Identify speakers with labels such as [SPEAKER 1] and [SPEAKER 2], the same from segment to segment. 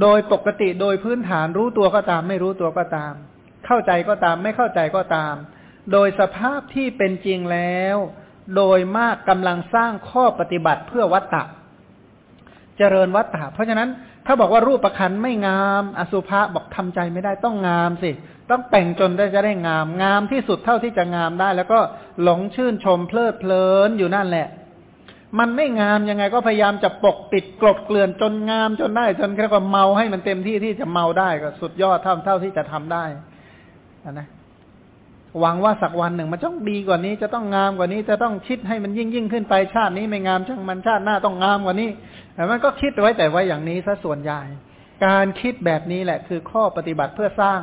[SPEAKER 1] โดยปกติโดยพื้นฐานรู้ตัวก็ตาม ไม่รู้ตัวก็ตาม เข้าใจก็ตาม ไม่เข้าใจก็ตาม โดยสภาพที่เป็นจริงแล้ว โดยมากกำลังสร้างข้อปฏิบัติเพื่อวัตตะ เจริญวัตตะ เพราะฉะนั้นถ้าบอกว่ารูปประคันไม่งาม อสุภะบอกทำใจไม่ได้ต้องงามสิ ต้องแต่งจนได้จะได้งาม งามที่สุดเท่าที่จะงามได้ แล้วก็หลงชื่นชมเพลิดเพลินอยู่นั่นแหละ มันไม่งามยังไงก็พยายามจะปกปิดกลบเกลื่อนจนงามจนได้จนแค่ว่าเมาให้มันเต็มที่ที่จะเมาได้ก็สุดยอดเท่าเท่าที่จะทำได้นะหวังว่าสักวันหนึ่งมันต้องดีกว่านี้จะต้องงามกว่านี้จะต้องคิดให้มันยิ่งยิ่งขึ้นไปชาตินี้ไม่งามช่างมันชาติหน้าต้องงามกว่านี้แต่มันก็คิดไว้แต่ไว้อย่างนี้ซะส่วนใหญ่ การคิดแบบนี้แหละ คือข้อปฏิบัติเพื่อสร้าง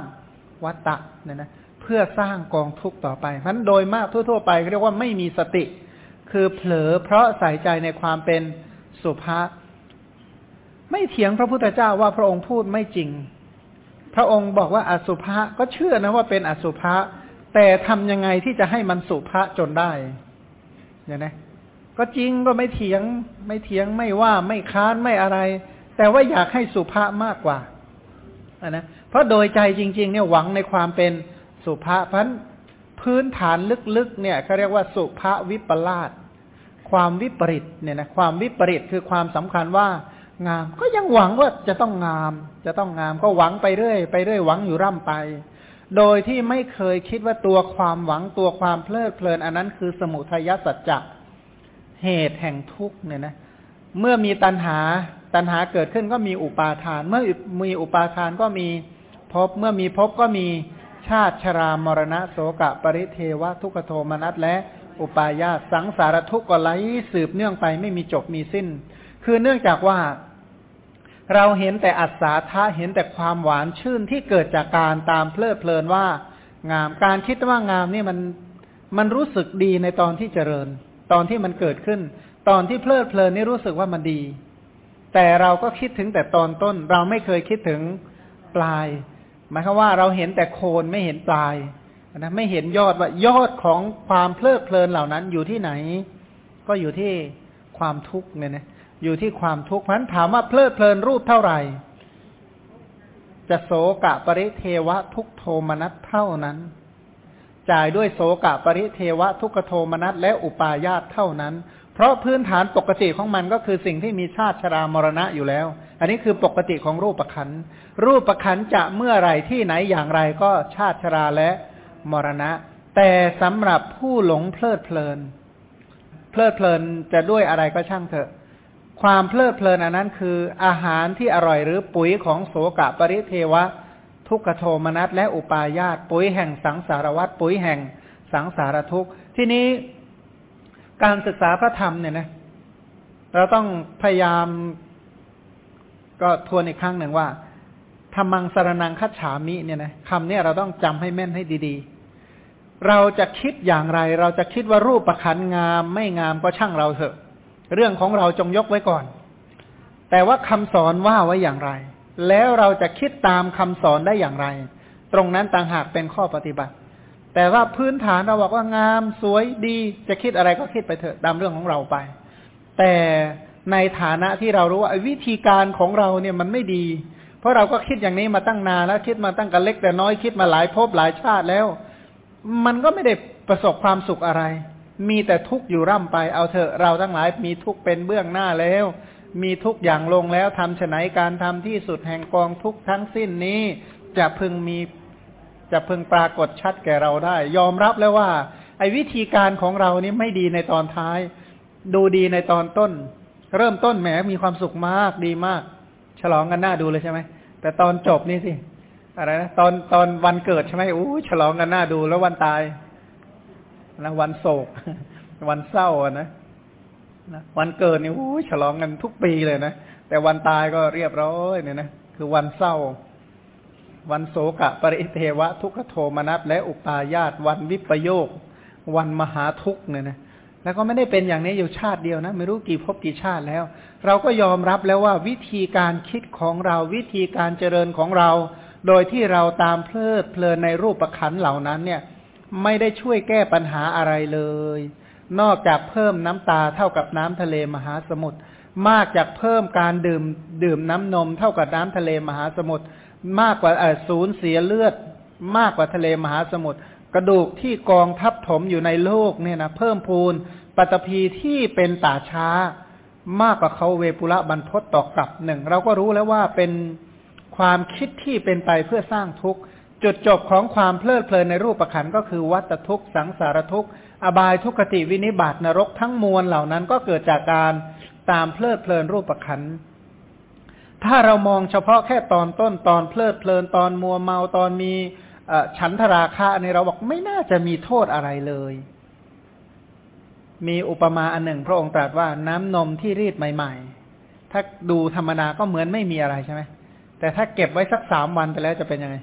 [SPEAKER 1] วัตตะเนี่ยนะเพื่อสร้างกองทุกข์ต่อไปเพราะโดยมากทั่ว ๆ ไปเรียกว่าไม่มีสติ คือเผลอเพราะใส่ใจในความเป็นสุภาพ ไม่เถียงพระพุทธเจ้าว่าพระองค์พูดไม่จริง พระองค์บอกว่าอสุภะก็เชื่อนะว่าเป็นอสุภะแต่ทำยังไงที่จะให้มันสุภะจนได้เนี่ยนะ ก็จริงก็ไม่เถียง ไม่เถียงไม่ว่าไม่ค้านไม่อะไร แต่ว่าอยากให้สุภาพมากกว่านะเพราะโดยใจจริง ๆ เนี่ยหวังในความเป็นสุภาพพัน พื้นฐานลึกๆเนี่ยเขาเรียกว่าสุภาวิปลาสความวิปริตเนี่ยนะความวิปริตคือความสำคัญว่างาม ก็ยังหวังว่าจะต้องงาม จะต้องงามก็หวังไปเรื่อยไปเรื่อยหวังอยู่ร่ำไป โดยที่ไม่เคยคิดว่าตัวความหวังตัวความเพลิดเพลิน อันนั้นคือสมุทัยสัจจะเหตุแห่งทุกข์เนี่ยนะเมื่อมีตัณหาตัณหาเกิดขึ้นก็มีอุปาทาน เมื่อมีอุปาทานก็มีภพเมื่อมีภพก็มี ชาติชรามรณะโสกะปริเทวะทุกโทมนัสและอุปายาสังสารทุกข์ก็ไหลสืบเนื่องไปไม่มีจบมีสิ้น คือเนื่องจากว่า เราเห็นแต่อัศาธาเห็นแต่ความหวานชื่นที่เกิดจากการตามเพลิดเพลินว่างามการคิดว่างามนี่มันมันรู้สึกดีในตอนที่เจริญ ตอนที่มันเกิดขึ้น ตอนที่เพลิดเพลินนี่รู้สึกว่ามันดี แต่เราก็คิดถึงแต่ตอนต้น เราไม่เคยคิดถึงปลาย หมายความว่าเราเห็นแต่โคนไม่เห็นปลายนะไม่เห็นยอดว่ายอดของความเพลิดเพลินเหล่านั้นอยู่ที่ไหน ก็อยู่ที่ความทุกข์เนี่ยนะอยู่ที่ความทุกข์เพราะนั้นถามว่าเพลิดเพลินรูปเท่าไหร่ จะโสกะปริเทวะทุกโทมนัสเท่านั้น จ่ายด้วยโสกะปริเทวะทุกโทมนัสและอุปาญาตเท่านั้น เพราะพื้นฐานปกติของมันก็คือสิ่งที่มีชาติชรามรณะอยู่แล้ว อันนี้คือปกติของรูปประคันรูปประคันจะเมื่อไรที่ไหนอย่างไรก็ชาติชราและมรณะ แต่สำหรับผู้หลงเพลิดเพลิน เพลิดเพลินจะด้วยอะไรก็ช่างเถอะ ความเพลิดเพลินอันนั้นคืออาหารที่อร่อยหรือปุ๋ยของโสกะปริเทวะ ทุกขโทมนัสและอุปาญาตปุ๋ยแห่งสังสารวัตปุ๋ยแห่งสังสารทุกข์ที่นี้ การศึกษาพระธรรมเนี่ยนะ เราต้องพยายามก็ทวนอีกครั้งหนึ่งว่าธรรมังสารนังคัจฉามิเนี่ยนะคำนี้เราต้องจำให้แม่นให้ดีๆ เราจะคิดอย่างไร เราจะคิดว่ารูปประคันงามไม่งามก็ช่างเราเถอะ เรื่องของเราจงยกไว้ก่อน แต่ว่าคำสอนว่าไว้อย่างไร แล้วเราจะคิดตามคำสอนได้อย่างไร ตรงนั้นต่างหากเป็นข้อปฏิบัติ แต่ว่าพื้นฐานเราบอกว่างามสวยดีจะคิดอะไรก็คิดไปเถอะตามเรื่องของเราไป แต่ในฐานะที่เรารู้ว่าวิธีการของเราเนี่ยมันไม่ดี เพราะเราก็คิดอย่างนี้มาตั้งนานแล้วคิดมาตั้งกันเล็กแต่น้อยคิดมาหลายภพหลายชาติแล้ว มันก็ไม่ได้ประสบความสุขอะไร มีแต่ทุกข์อยู่ร่ำไปเอาเถอะเราทั้งหลายมีทุกข์เป็นเบื้องหน้าแล้ว มีทุกอย่างลงแล้วทำฉไนการทำที่สุดแห่งกองทุกข์ทั้งสิ้นนี้ จะพึงมี จะพึงปรากฏชัดแก่เราได้ ยอมรับแล้วว่า ไอ้วิธีการของเรานี้ไม่ดีในตอนท้าย ดูดีในตอนต้น เริ่มต้นแหมมีความสุขมากดีมาก ฉลองกันหน้าดูเลยใช่ไหมแต่ตอนจบนี่สิอะไรนะตอนตอนวันเกิดใช่ไหมอู้ฉลองกันหน้าดูแล้ววันตายนะวันโศก วันเศร้าอะนะนะวันเกิดนี่อู้ฉลองกันทุกปีเลยนะแต่วันตายก็เรียบร้อยเนี่ยนะคือวันเศร้า วันโศกะปริเทวะทุกขโทมนัสและอุปาญาตวันวิปโยค วันมหาทุกเนี่ยนะแล้วก็ไม่ได้เป็นอย่างนี้อยู่ชาติเดียวนะ ไม่รู้กี่ภพกี่ชาติแล้ว เราก็ยอมรับแล้วว่าวิธีการคิดของเราวิธีการเจริญของเรา โดยที่เราตามเพลิดเพลินในรูปประคันเหล่านั้นเนี่ย ไม่ได้ช่วยแก้ปัญหาอะไรเลย นอกจากเพิ่มน้ำตาเท่ากับน้ำทะเลมหาสมุทรมากจากเพิ่มการดื่มดื่มน้ำนม เท่ากับน้ำทะเลมหาสมุทร มากกว่าศูนย์เสียเลือด มากกว่าทะเลมหาสมุทรกระดูกที่กองทับถมอยู่ในโลกเนี่ยนะเพิ่มพูนปัตภีที่เป็นป่าช้า มากกว่าเขาเวปุระบรรพตตอกกลับหนึ่งเราก็รู้แล้วว่าเป็นความคิดที่เป็นไปเพื่อสร้างทุกข์ จุดจบของความเพลิดเพลินในรูปประคันก็คือวัตทุกข์สังสารทุกข์ อบายทุกขติวินิบาตนรกทั้งมวลเหล่านั้นก็เกิดจากการตามเพลิดเพลินรูปประคัน ถ้าเรามองเฉพาะแค่ตอนต้นตอนเพลิดเพลินตอนมัวเมาตอนมีฉันทราคะในเราบอกไม่น่าจะมีโทษอะไรเลย มีอุปมาอันหนึ่ง พระองค์ตรัสว่าน้ำนมที่รีดใหม่ ๆ ถ้าดูธรรมดาก็เหมือนไม่มีอะไรใช่ไหมแต่ถ้าเก็บไว้สักสามวันไปแล้วจะเป็นยังไง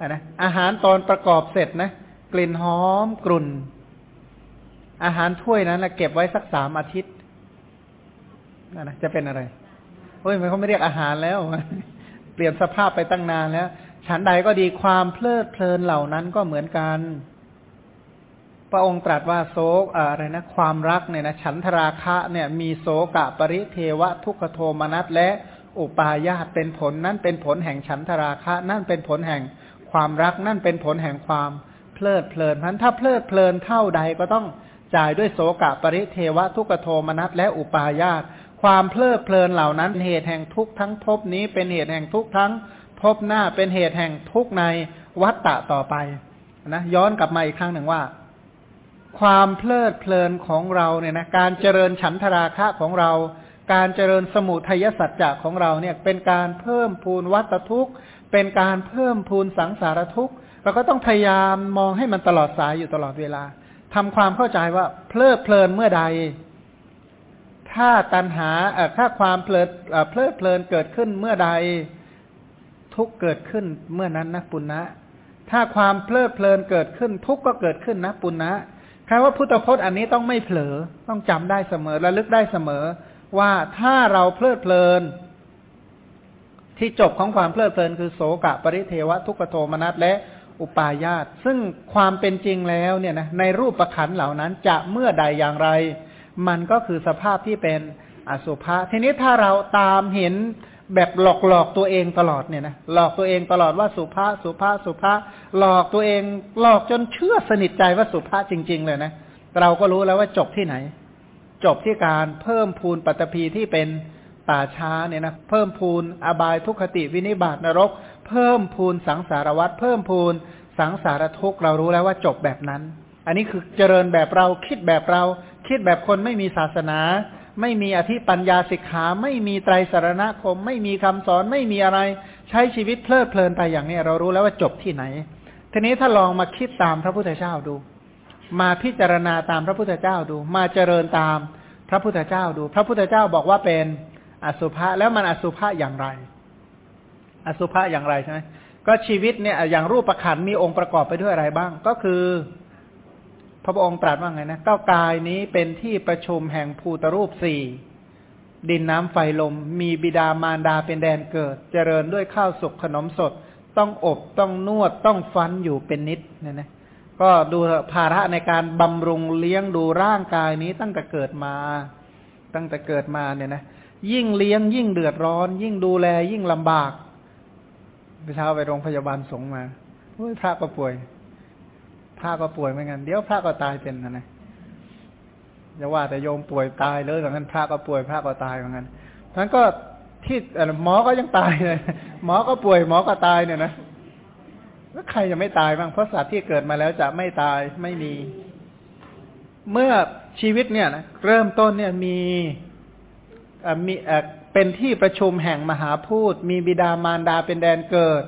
[SPEAKER 1] อะนะอาหารตอนประกอบเสร็จนะ กลิ่นหอมกลุ่น อาหารถ้วยนั้นนะเก็บไว้สักสามอาทิตย์นะจะเป็นอะไร เฮ้ยมันเขาไม่เรียกอาหารแล้ว เปลี่ยนสภาพไปตั้งนานแล้วฉันใดก็ดีความเพลิดเพลินเหล่านั้นก็เหมือนกัน พระองค์ตรัสว่าโศกอะไรนะความรักเนี่ยนะฉันทราคะเนี่ยมีโศกะปริเทวะทุกขโทมนัสและอุปาญาตเป็นผลนั่นเป็นผลแห่งฉันทราคะ นั่นเป็นผลแห่งความรักนั่นเป็นผลแห่งความเพลิดเพลินพันถ้าเพลิดเพลินเท่าใดก็ต้องจ่ายด้วยโสกะปริเทวะทุกโทมนัสและอุปาญาต ความเพลิดเพลินเหล่านั้นเหตุแห่งทุกทั้งภพนี้เป็นเหตุแห่งทุกทั้งภพหน้าเป็นเหตุแห่งทุกในวัฏฏะต่อไปนะย้อนกลับมาอีกครั้งหนึ่งว่า ความเพลิดเพลินของเราเนี่ยนะการเจริญฉันทราคะของเรา การเจริญสมุทัยสัจจะของเราเนี่ยเป็นการเพิ่มพูนวัตทุกข์ เป็นการเพิ่มพูนสังสารทุกข์เราก็ต้องพยายามมองให้มันตลอดสายอยู่ตลอดเวลาทำความเข้าใจว่าเพลิดเพลินเมื่อใด ถ้าตัณหาถ้าความเพลิดเพลิดเพลินเกิดขึ้นเมื่อใดทุกเกิดขึ้นเมื่อนั้นนะปุณณะถ้าความเพลิดเพลินเกิดขึ้น ทุกก็เกิดขึ้นนะปุณณะคำว่าพุทธพจน์อันนี้ต้องไม่เผลอต้องจำได้เสมอระลึกได้เสมอ ว่าถ้าเราเพลิดเพลิน ที่จบของความเพลิดเพลินคือโสกะปริเทวะทุกขโทมนัสและอุปาญาตซึ่งความเป็นจริงแล้วเนี่ยนะในรูปประคันเหล่านั้นจะเมื่อใดอย่างไร มันก็คือสภาพที่เป็นอสุภะทีนี้ถ้าเราตามเห็นแบบหลอกหลอกตัวเองตลอดเนี่ยนะหลอกตัวเองตลอดว่าสุภาสุภาสุภาหลอกตัวเองหลอกจนเชื่อสนิทใจว่าสุภาจริง ๆ เลยนะเราก็รู้แล้วว่าจบที่ไหน จบที่การเพิ่มพูนปัตภีที่เป็นป่าช้าเนี่ยนะเพิ่มพูนอบายทุกขติวินิบาตนรก เพิ่มพูนสังสารวัตเพิ่มพูนสังสารทุกเรารู้แล้วว่าจบแบบนั้น อันนี้คือเจริญแบบเราคิดแบบเรา คิดแบบคนไม่มีศาสนา ไม่มีอธิปัญญาสิกขา ไม่มีไตรสารณคม ไม่มีคำสอนไม่มีอะไร ใช้ชีวิตเพลิดเพลินไปอย่างนี้ เรารู้แล้วว่าจบที่ไหน ทีนี้ถ้าลองมาคิดตามพระพุทธเจ้าดู มาพิจารณาตามพระพุทธเจ้าดู มาเจริญตามพระพุทธเจ้าดู พระพุทธเจ้าบอกว่าเป็นอสุภะแล้วมันอสุภะอย่างไร อสุภะอย่างไรใช่ไหมก็ชีวิตเนี่ยอย่างรูปประคันมีองค์ประกอบไปด้วยอะไรบ้าง ก็คือ พระองค์ตรัสว่าไงนะเก้ากายนี้เป็นที่ประชุมแห่งภูตรูปสี่ดินน้ำไฟลม มีบิดามารดาเป็นแดนเกิด เจริญด้วยข้าวสุกขนมสด ต้องอบต้องนวดต้องฟันอยู่เป็นนิดเนี่ยนะก็ดูภาระในการบำรุงเลี้ยงดูร่างกายนี้ตั้งแต่เกิดมา ตั้งแต่เกิดมาเนี่ยนะยิ่งเลี้ยงยิ่งเดือดร้อน ยิ่งดูแลยิ่งลำบากไปเช้าไปโรงพยาบาลสงมาเฮ้ยพระก็ป่วย ระก็ป่วยเหมือนกัน เดี๋ยวพระก็ตายเป็นนะนะจะว่าแต่โยมป่วยตายเลยอย่างนั้นพระก็ป่วยพระก็ตายอย่างนั้นนั้นก็ที่หมอก็ยังตายเลยหมอก็ป่วยหมอก็ตายเนี่ยนะแล้วใครจะไม่ตายบ้างเพราะสัตว์ที่เกิดมาแล้วจะไม่ตายไม่มี เมื่อชีวิตเนี่ยนะเริ่มต้นเนี่ยมีมีเป็นที่ประชุมแห่งมหาพูดมีบิดามารดาเป็นแดนเกิด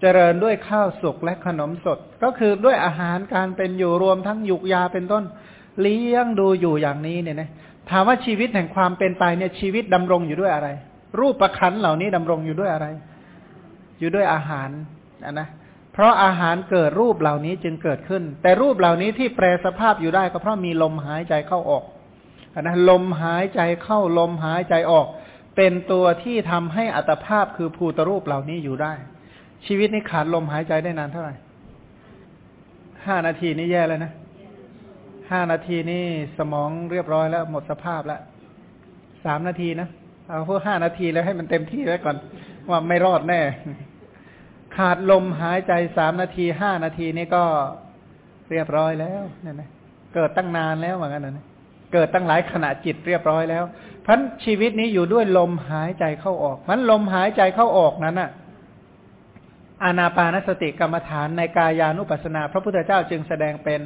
[SPEAKER 1] เจริญด้วยข้าวสุกและขนมสด ก็คือด้วยอาหารการเป็นอยู่รวมทั้งยุกยาเป็นต้น เลี้ยงดูอยู่อย่างนี้เนี่ยนะถามว่าชีวิตแห่งความเป็นไปเนี่ยชีวิตดำรงอยู่ด้วยอะไร รูปประคันเหล่านี้ดำรงอยู่ด้วยอะไร อยู่ด้วยอาหารนะนะเพราะอาหารเกิดรูปเหล่านี้จึงเกิดขึ้น แต่รูปเหล่านี้ที่แปรสภาพอยู่ได้ก็เพราะมีลมหายใจเข้าออกนะลมหายใจเข้าลมหายใจออก เป็นตัวที่ทำให้อัตภาพคือภูตรูปเหล่านี้อยู่ได้ ชีวิตนี้ขาดลมหายใจได้นานเท่าไหร่ห้านาทีนี่แย่แล้วนะห้านาทีนี่สมองเรียบร้อยแล้ว หมดสภาพแล้วสามนาทีนะเอาพวกห้านาทีแล้วให้มันเต็มที่ไว้ก่อน ว่าไม่รอดแน่ ขาดลมหายใจสามนาทีห้านาทีนี่ก็เรียบร้อยแล้วเนี่ยนะเกิดตั้งนานแล้วเหมือนกันนะเกิดตั้งหลายขณะจิตเรียบร้อยแล้วพันชีวิตนี้อยู่ด้วยลมหายใจเข้าออกมันลมหายใจเข้าออกนั้นน่ะ อานาปานสติกรรมฐานในกายานุปัสสนา พระพุทธเจ้าจึงแสดงเป็น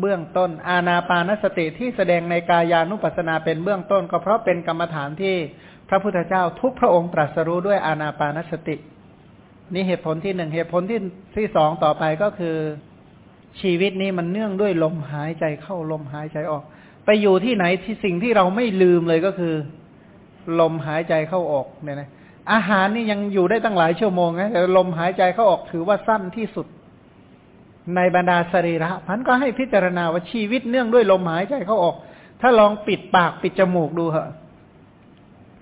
[SPEAKER 1] เบื้องต้น อานาปานสติที่แสดงในกายานุปัสสนาเป็นเบื้องต้น ก็เพราะเป็นกรรมฐานที่พระพุทธเจ้าทุกพระองค์ตรัสรู้ด้วยอานาปานสติ นี่เหตุผลที่หนึ่งเหตุผลที่ที่สองต่อไปก็คือชีวิตนี้มันเนื่องด้วยลมหายใจเข้าลมหายใจออก ไปอยู่ที่ไหนที่สิ่งที่เราไม่ลืมเลยก็คือ ลมหายใจเข้าออกเนี่ยนะ อาหารนี่ยังอยู่ได้ตั้งหลายชั่วโมงนะแต่ลมหายใจเขาออกถือว่าสั้นที่สุด ในบรรดาสรีระพันก็ให้พิจารณาว่าชีวิตเนื่องด้วยลมหายใจเขาออก ถ้าลองปิดปากปิดจมูกดูเหอะ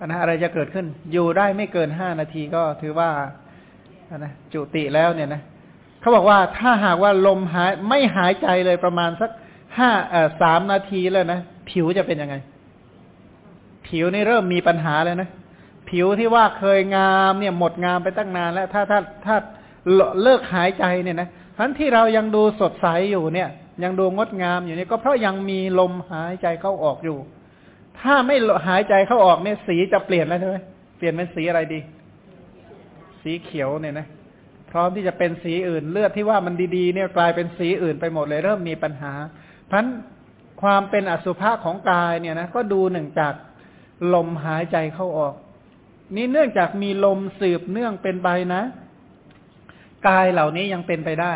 [SPEAKER 1] นะอะไรจะเกิดขึ้น อยู่ได้ไม่เกินห้านาทีก็ถือว่านะจุติแล้วเนี่ยนะเขาบอกว่าถ้าหากว่าลมหายไม่หายใจเลยประมาณสักห้าเอ่อสามนาทีแล้วนะ ผิวจะเป็นยังไง ผิวนี่เริ่มมีปัญหาแล้วนะ ผิวที่ว่าเคยงามเนี่ยหมดงามไปตั้งนานแล้ว ถ้าถ้าถ้าเลิกหายใจเนี่ยนะทั้นที่เรายังดูสดใสอยู่เนี่ย ยังดูงดงามอยู่เนี่ยก็เพราะยังมีลมหายใจเข้าออกอยู่ ถ้าไม่หายใจเข้าออกเนี่ยสีจะเปลี่ยนแล้วใช่ไหมเปลี่ยนเป็นสีอะไรดี สีเขียวเนี่ยนะพร้อมที่จะเป็นสีอื่นเลือดที่ว่ามันดีๆเนี่ยกลายเป็นสีอื่นไปหมดเลย เริ่มมีปัญหา เพราะความเป็นอสุภะของกายเนี่ยนะก็ดูหนึ่งจากลมหายใจเข้าออก นี่เนื่องจากมีลมสืบเนื่องเป็นไปนะ กายเหล่านี้ยังเป็นไปได้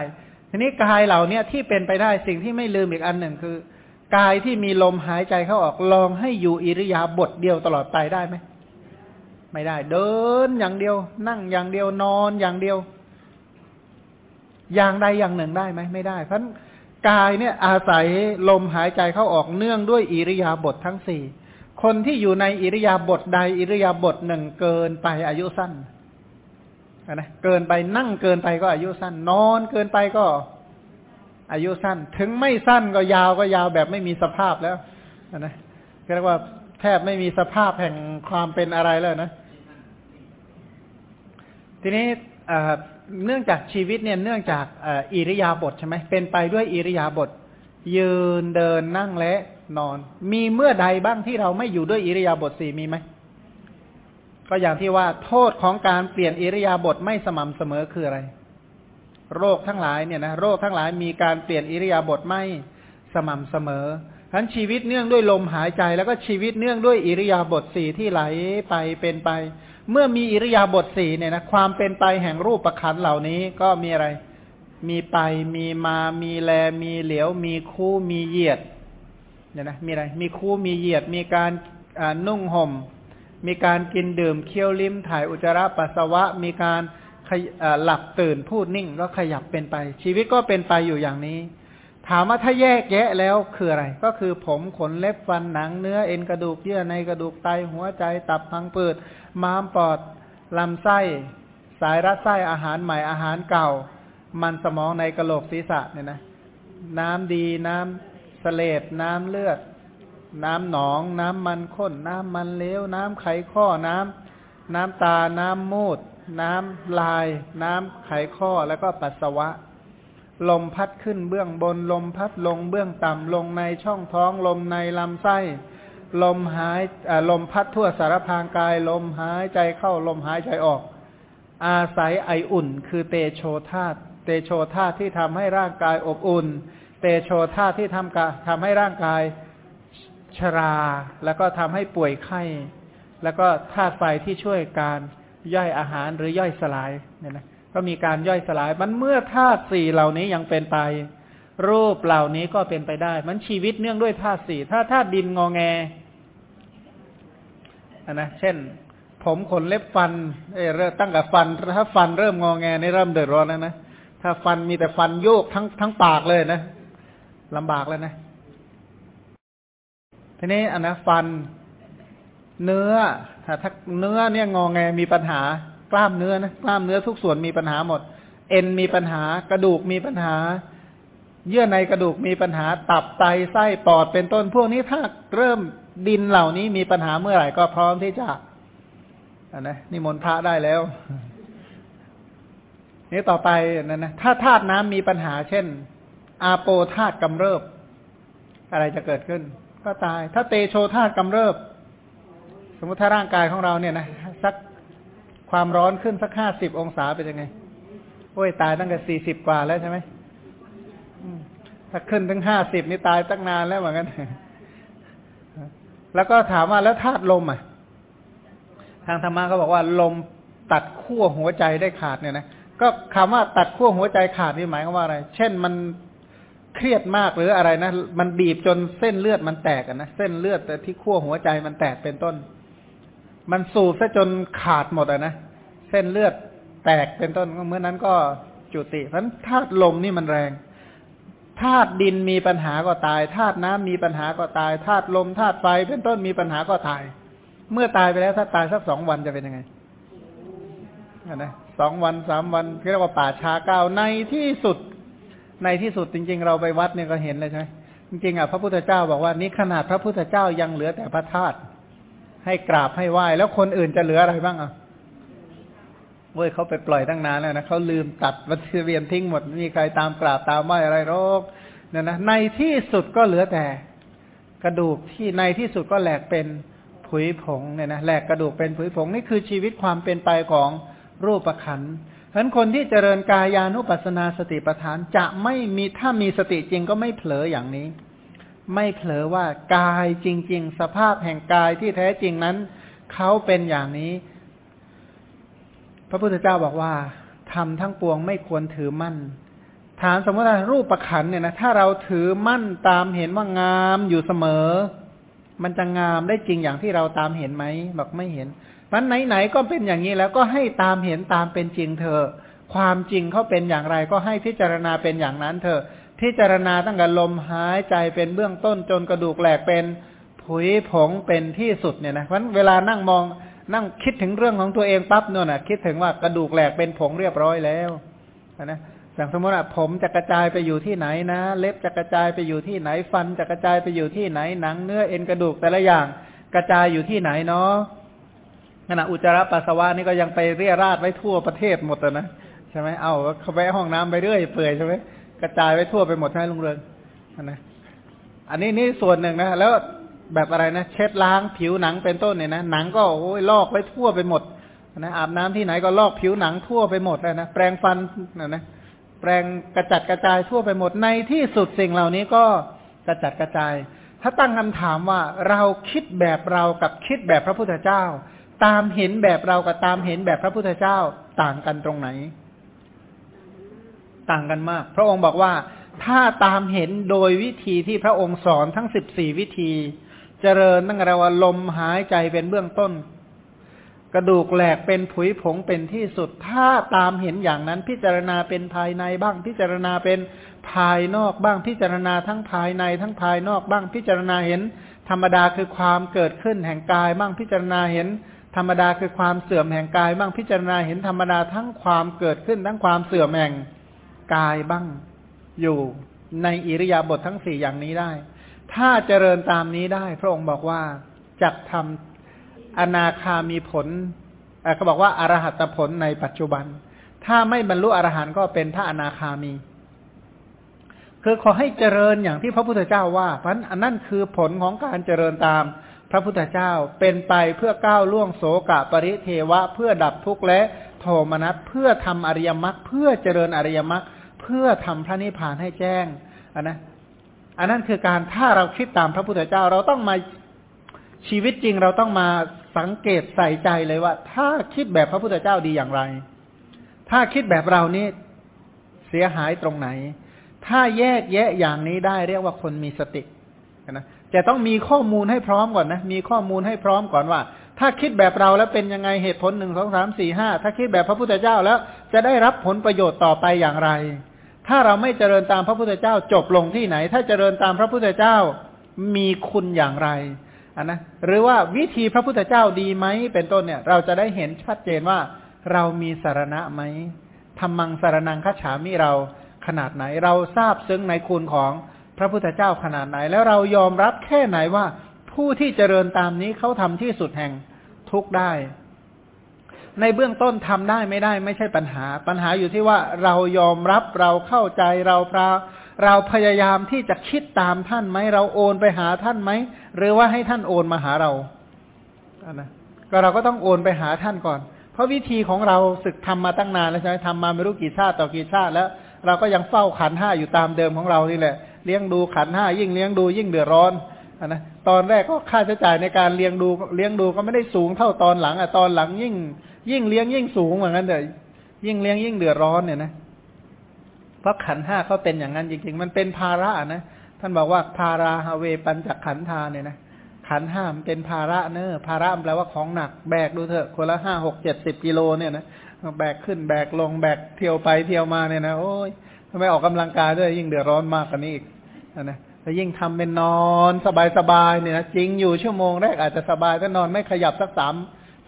[SPEAKER 1] ทีนี้กายเหล่าเนี้ยที่เป็นไปได้สิ่งที่ไม่ลืมอีกอันหนึ่งคือกายที่มีลมหายใจเข้าออกลองให้อยู่อิริยาบถเดียวตลอดไปได้ไหมไม่ได้ เดินอย่างเดียว นั่งอย่างเดียวนอนอย่างเดียว อย่างใดอย่างหนึ่งได้ไหมไม่ได้ เพราะกายเนี่ยอาศัยลมหายใจเข้าออกเนื่องด้วยอิริยาบถททั้งสี่ คนที่อยู่ในอิริยาบถใดอิริยาบถหนึ่งเกินไปอายุสั้นนะเกินไปนั่งเกินไปก็อายุสั้น นอนเกินไปก็ อายุสั้น ถึงไม่สั้นก็ยาวก็ยาวแบบไม่มีสภาพแล้วนะเรียกว่าแทบไม่มีสภาพแห่งความเป็นอะไรแล้วนะ ทีนี้เนื่องจากชีวิตเนี่ยเนื่องจากอิริยาบถใช่ไหมเป็นไปด้วยอิริยาบถยืนเดินนั่งและ นอน มีเมื่อใดบ้างที่เราไม่อยู่ด้วยอิริยาบถสี่มีไหมก็อย่างที่ว่าโทษของการเปลี่ยนอิริยาบถไม่สม่ำเสมอคืออะไร โรคทั้งหลายเนี่ยนะโรคทั้งหลายมีการเปลี่ยนอิริยาบถไม่สม่ำเสมอทั้นชีวิตเนื่องด้วยลมหายใจ แล้วก็ชีวิตเนื่องด้วยอิริยาบถสี่ที่ไหลไปเป็นไป เมื่อมีอิริยาบถสี่เนี่ยนะความเป็นไปแห่งรูปประคันเหล่านี้ก็มีอะไร มีไปมีมามีแลมีเหลียว มีคู่มีเหยียด เนี่ยนะมีอะไร มีคู่มีเหยียด มีการนุ่งห่ม มีการกินดื่มเคี้ยวลิ้มถ่ายอุจจาระปัสสาวะ มีการหลับตื่นพูดนิ่งก็ขยับเป็นไป ชีวิตก็เป็นไปอยู่อย่างนี้ ถามว่าถ้าแยกแยะแล้วคืออะไร ก็คือผมขนเล็บฟันหนังเนื้อเอ็นกระดูกเยื่อในกระดูกไตหัวใจตับพังผืดม้ามปอดลำไส้ สายรัดไส้อาหารใหม่อาหารเก่า มันสมองในกระโหลกศีรษะเนี่ยนะ น้ำดีน้ำ สเลดน้ำเลือด น้ำหนอง น้ำมันข้น น้ำมันเลวน้ำไขข้อน้ำน้ำตา น้ำมูด น้ำลาย น้ำไขข้อแล้วก็ปัสสาวะ ลมพัดขึ้นเบื้องบน ลมพัดลงเบื้องต่ำลงในช่องท้อง ลมในลำไส้ ลมหายลมพัดทั่วสารพางกาย ลมหายใจเข้าลมหายใจออก อาศัยไออุ่น คือเตโชธาตเตโชธาตที่ทำให้ร่างกายอบอุ่น เตโชธาที่ทำกาทำให้ร่างกายชรา แล้วก็ทำให้ป่วยไข้ แล้วก็ธาตุไฟที่ช่วยการย่อยอาหารหรือย่อยสลายเนี่ยนะก็มีการย่อยสลาย มันเมื่อธาตุสี่เหล่านี้ยังเป็นไป รูปเหล่านี้ก็เป็นไปได้ มันชีวิตเนื่องด้วยธาตุสี่ถ้าธาตุดินงอแงนะเช่น ผมขนเล็บฟันเออตั้งแต่ฟัน ถ้าฟันเริ่มงอแงนี่เริ่มเดือดร้อนแล้วนะถ้าฟันมีแต่ฟันโยกทั้งทั้งปากเลยนะ ลำบากแล้วนะ ทีนี้อันนะฟัน เนื้อถ้าถ้าเนื้อเนี่ยงองแงมีปัญหากล้ามเนื้อนะกล้ามเนื้อทุกส่วนมีปัญหาหมด เอ็นมีปัญหากระดูกมีปัญหา เยื่อในกระดูกมีปัญหา ตับไตไส้ปอดเป็นต้น พวกนี้ถ้าเริ่มดินเหล่านี้มีปัญหาเมื่อไหร่ก็พร้อมที่จะอันนะนิมนต์พระได้แล้ว นี่ต่อไปนั่นนะถ้าธาตุน้ำมีปัญหาเช่น อาโปธาตุกำเริบ อะไรจะเกิดขึ้น ก็ตาย ถ้าเตโชธาตุกำเริบ สมมติถ้าร่างกายของเราเนี่ยนะสักความร้อนขึ้นสักห้าสิบองศาเป็นยังไงโอ้ยตายตั้งแต่สี่สิบกว่าแล้วใช่ไหมถ้าขึ้นถึงห้าสิบนี่ตายตั้งนานแล้วเหมือนกันแล้วก็ถามว่าแล้วธาตุลมอะ ทางธรรมะก็บอกว่า ลมตัดขั้วหัวใจได้ขาดเนี่ยนะก็คำว่าตัดขั้วหัวใจขาดนี่หมายความว่าอะไร เช่นมัน เครียดมากหรืออะไรนะมันบีบจนเส้นเลือดมันแตกนะเส้นเลือดแต่ที่ขั้วหัวใจมันแตกเป็นต้น มันสูบซะจนขาดหมดอะนะเส้นเลือดแตกเป็นต้นเมื่อนั้นก็จุติ เพราะธาตุลมนี่มันแรงธาตุดินมีปัญหาก็ตายธาตุน้ำมีปัญหาก็ตายธาตุลมธาตุไฟเป็นต้นมีปัญหาก็ตาย เมื่อตายไปแล้วถ้าตายสักสองวันจะเป็นยังไงนะสองวันสามวันเรียกว่าป่าชาเก้าในที่สุด ในที่สุดจริง ๆ เราไปวัดเนี่ยก็เห็นเลยใช่ไหมจริงๆอะพระพุทธเจ้าบอกว่านี่ขนาดพระพุทธเจ้ายังเหลือแต่พระธาตุให้กราบให้ไหว้แล้วคนอื่นจะเหลืออะไรบ้างอะเว้ยเขาไปปล่อยตั้งนานแล้วนะเขาลืมตัดวัตถุเวียนทิ้งหมดมีใครตามกราบตามไหวอะไรโรคเนี่ยนะในที่สุดก็เหลือแต่ กระดูกที่ในที่สุดก็แหลกเป็นผุยผงเนี่ยนะแหลกกระดูกเป็นผุยผงนี่คือชีวิตความเป็นไปของรูปขันเพราะ ฉะนั้นคนที่เจริญกายานุปัสนาสติปัฏฐานจะไม่มีถ้ามีสติจริงก็ไม่เผลออย่างนี้ ไม่เผลอว่ากายจริง ๆ สภาพแห่งกายที่แท้จริงนั้นเขาเป็นอย่างนี้ พระพุทธเจ้าบอกว่าทำทั้งปวงไม่ควรถือมั่น ฐานสมมติว่ารูปประขันเนี่ยนะถ้าเราถือมั่นตามเห็นว่างามอยู่เสมอ มันจะงามได้จริงอย่างที่เราตามเห็นไหมบอกไม่เห็น มันไหนๆก็เป็นอย่างนี้แล้วก็ให้ตามเห็นตามเป็นจริงเธอ ความจริงเขาเป็นอย่างไรก็ให้พิจารณาเป็นอย่างนั้นเถอพิจารณาตั้งแต่ลมหายใจเป็นเบื้องต้นจนกระดูกแหลกเป็นผุยผงเป็นที่สุดเนี่ยนะเพราะเวลานั่งมองนั่งคิดถึงเรื่องของตัวเองปั๊บเนี่ยนะคิดถึงว่ากระดูกแหลกเป็นผงเรียบร้อยแล้วนะอย่างสมมติว่าผมจะกระจายไปอยู่ที่ไหนนะ เล็บจะกระจายไปอยู่ที่ไหนฟันจะกระจายไปอยู่ที่ไหนหนังเนื้อเอ็นกระดูกแต่ละอย่างกระจายอยู่ที่ไหนเนาะ ขณะอุจจาระปัสสาวะนี่ก็ยังไปเรียราดไว้ทั่วประเทศหมดนะใช่ไหมเอาเขาไปห้องน้ำไปเรื่อยเปื่อยใช่ไหมกระจายไว้ทั่วไปหมดใช่ไหมลุงเรืองนะอันนี้นี่ส่วนหนึ่งนะแล้วแบบอะไรนะเช็ดล้างผิวหนังเป็นต้นเนี่ยนะหนังก็โอ้ยลอกไว้ทั่วไปหมดนะอาบน้ำที่ไหนก็ลอกผิวหนังทั่วไปหมดเลยนะแปรงฟันนะนะแปรงกระจัดกระจายทั่วไปหมดในที่สุดสิ่งเหล่านี้ก็กระจัดกระจาย ถ้าตั้งคำถามว่าเราคิดแบบเรากับคิดแบบพระพุทธเจ้า ตามเห็นแบบเรากับตามเห็นแบบพระพุทธเจ้าต่างกันตรงไหน ต่างกันมาก พระองค์บอกว่าถ้าตามเห็นโดยวิธีที่พระองค์สอนทั้งสิบสี่วิธี เจริญตั้งแต่ว่าลมหายใจเป็นเบื้องต้น กระดูกแหลกเป็นผุยผงเป็นที่สุด ถ้าตามเห็นอย่างนั้นพิจารณาเป็นภายในบ้าง พิจารณาเป็นภายนอกบ้างพิจารณาทั้งภายในทั้งภายนอกบ้างพิจารณาเห็น ธรรมดาคือความเกิดขึ้นแห่งกายบ้างพิจารณาเห็น ธรรมดาคือความเสื่อมแห่งกายบ้างพิจารณาเห็นธรรมดาทั้งความเกิดขึ้นทั้งความเสื่อมแห่งกายบ้างอยู่ในอิริยาบถททั้งสี่อย่างนี้ได้ ถ้าเจริญตามนี้ได้ พระองค์บอกว่าจักทำอนาคามีผลเขาบอกว่าอารหัตผลในปัจจุบัน ถ้าไม่บรรลุอรหันต์ก็เป็นพระอนาคามี คือขอให้เจริญอย่างที่พระพุทธเจ้าว่าเพราะอันนั่นคือผลของการเจริญตาม พระพุทธเจ้าเป็นไปเพื่อก้าวล่วงโสกะปริเทวะ เพื่อดับทุกข์และโทมนัสเพื่อทำอริยมรรคเพื่อเจริญอริยมรรคเพื่อทำพระนิพพานให้แจ้งอันนะอันนั้นคือการถ้าเราคิดตามพระพุทธเจ้าเราต้องมาชีวิตจริงเราต้องมาสังเกตใส่ใจเลยว่า ถ้าคิดแบบพระพุทธเจ้าดีอย่างไร ถ้าคิดแบบเรานี่เสียหายตรงไหน ถ้าแยกแยะอย่างนี้ได้เรียกว่าคนมีสตินะ จะต้องมีข้อมูลให้พร้อมก่อนนะ มีข้อมูลให้พร้อมก่อนว่า ถ้าคิดแบบเราแล้วเป็นยังไงเหตุผลหนึ่งสองสามสี่ห้าถ้าคิดแบบพระพุทธเจ้าแล้วจะได้รับผลประโยชน์ต่อไปอย่างไร ถ้าเราไม่เจริญตามพระพุทธเจ้าจบลงที่ไหน ถ้าเจริญตามพระพุทธเจ้ามีคุณอย่างไรอันนะหรือว่าวิธีพระพุทธเจ้าดีไหมเป็นต้นเนี่ย เราจะได้เห็นชัดเจนว่า เรามีสารณะไหมธรรมังสารนังคัจฉามิเราขนาดไหน เราทราบซึ้งในคุณของ พระพุทธเจ้าขนาดไหน แล้วเรายอมรับแค่ไหนว่า ผู้ที่เจริญตามนี้เขาทำที่สุดแห่งทุกได้ ในเบื้องต้นทำได้ไม่ได้ไม่ใช่ปัญหา ปัญหาอยู่ที่ว่าเรายอมรับเราเข้าใจเราพราเราพยายามที่จะคิดตามท่านไหมเราโอนไปหาท่านไหมหรือว่าให้ท่านโอนมาหาเราอันนะก็เราก็ต้องโอนไปหาท่านก่อน เพราะวิธีของเราศึกทำมาตั้งนานแล้วใช่ไหมทำมาไม่รู้กี่ชาติต่อกี่ชาติแล้ว เราก็ยังเฝ้าขันห้าอยู่ตามเดิมของเรานี่แหละ เลี้ยงดูขันห้ายิ่งเลี้ยงดูยิ่งเดือดร้อนอนะตอนแรกก็ค่าใช้จ่ายในการเลี้ยงดูเลี้ยงดูก็ไม่ได้สูงเท่าตอนหลังอะตอนหลังยิ่ง ยิ่งเลี้ยงยิ่งสูงเหมือนกันเลยยิ่งเลี้ยงยิ่งเดือดร้อนเนี่ยนะเพราะขันห้าเขาเป็นอย่างนั้นจริงๆ มันเป็นภาระนะท่านบอกว่าภาราฮาเวปัญจขันธาเนี่ยนะขันห้ามเป็นภาระเนอภาระแปลว่าของหนักแบกดูเถอะคนละห้าหกเจ็ดสิบกิโลเนี่ยนะแบกขึ้นแบกลงแบกเที่ยวไปเที่ยวมาเนี่ยนะโอ้ย ทำไมออกกำลังกายด้วยยิ่งเดือดร้อนมากกว่านี้อีกนะแต่ยิ่งทำเป็นนอนสบายๆเนี่ยนะจริงอยู่ชั่วโมงแรกอาจจะสบายถ้านอนไม่ขยับสักสาม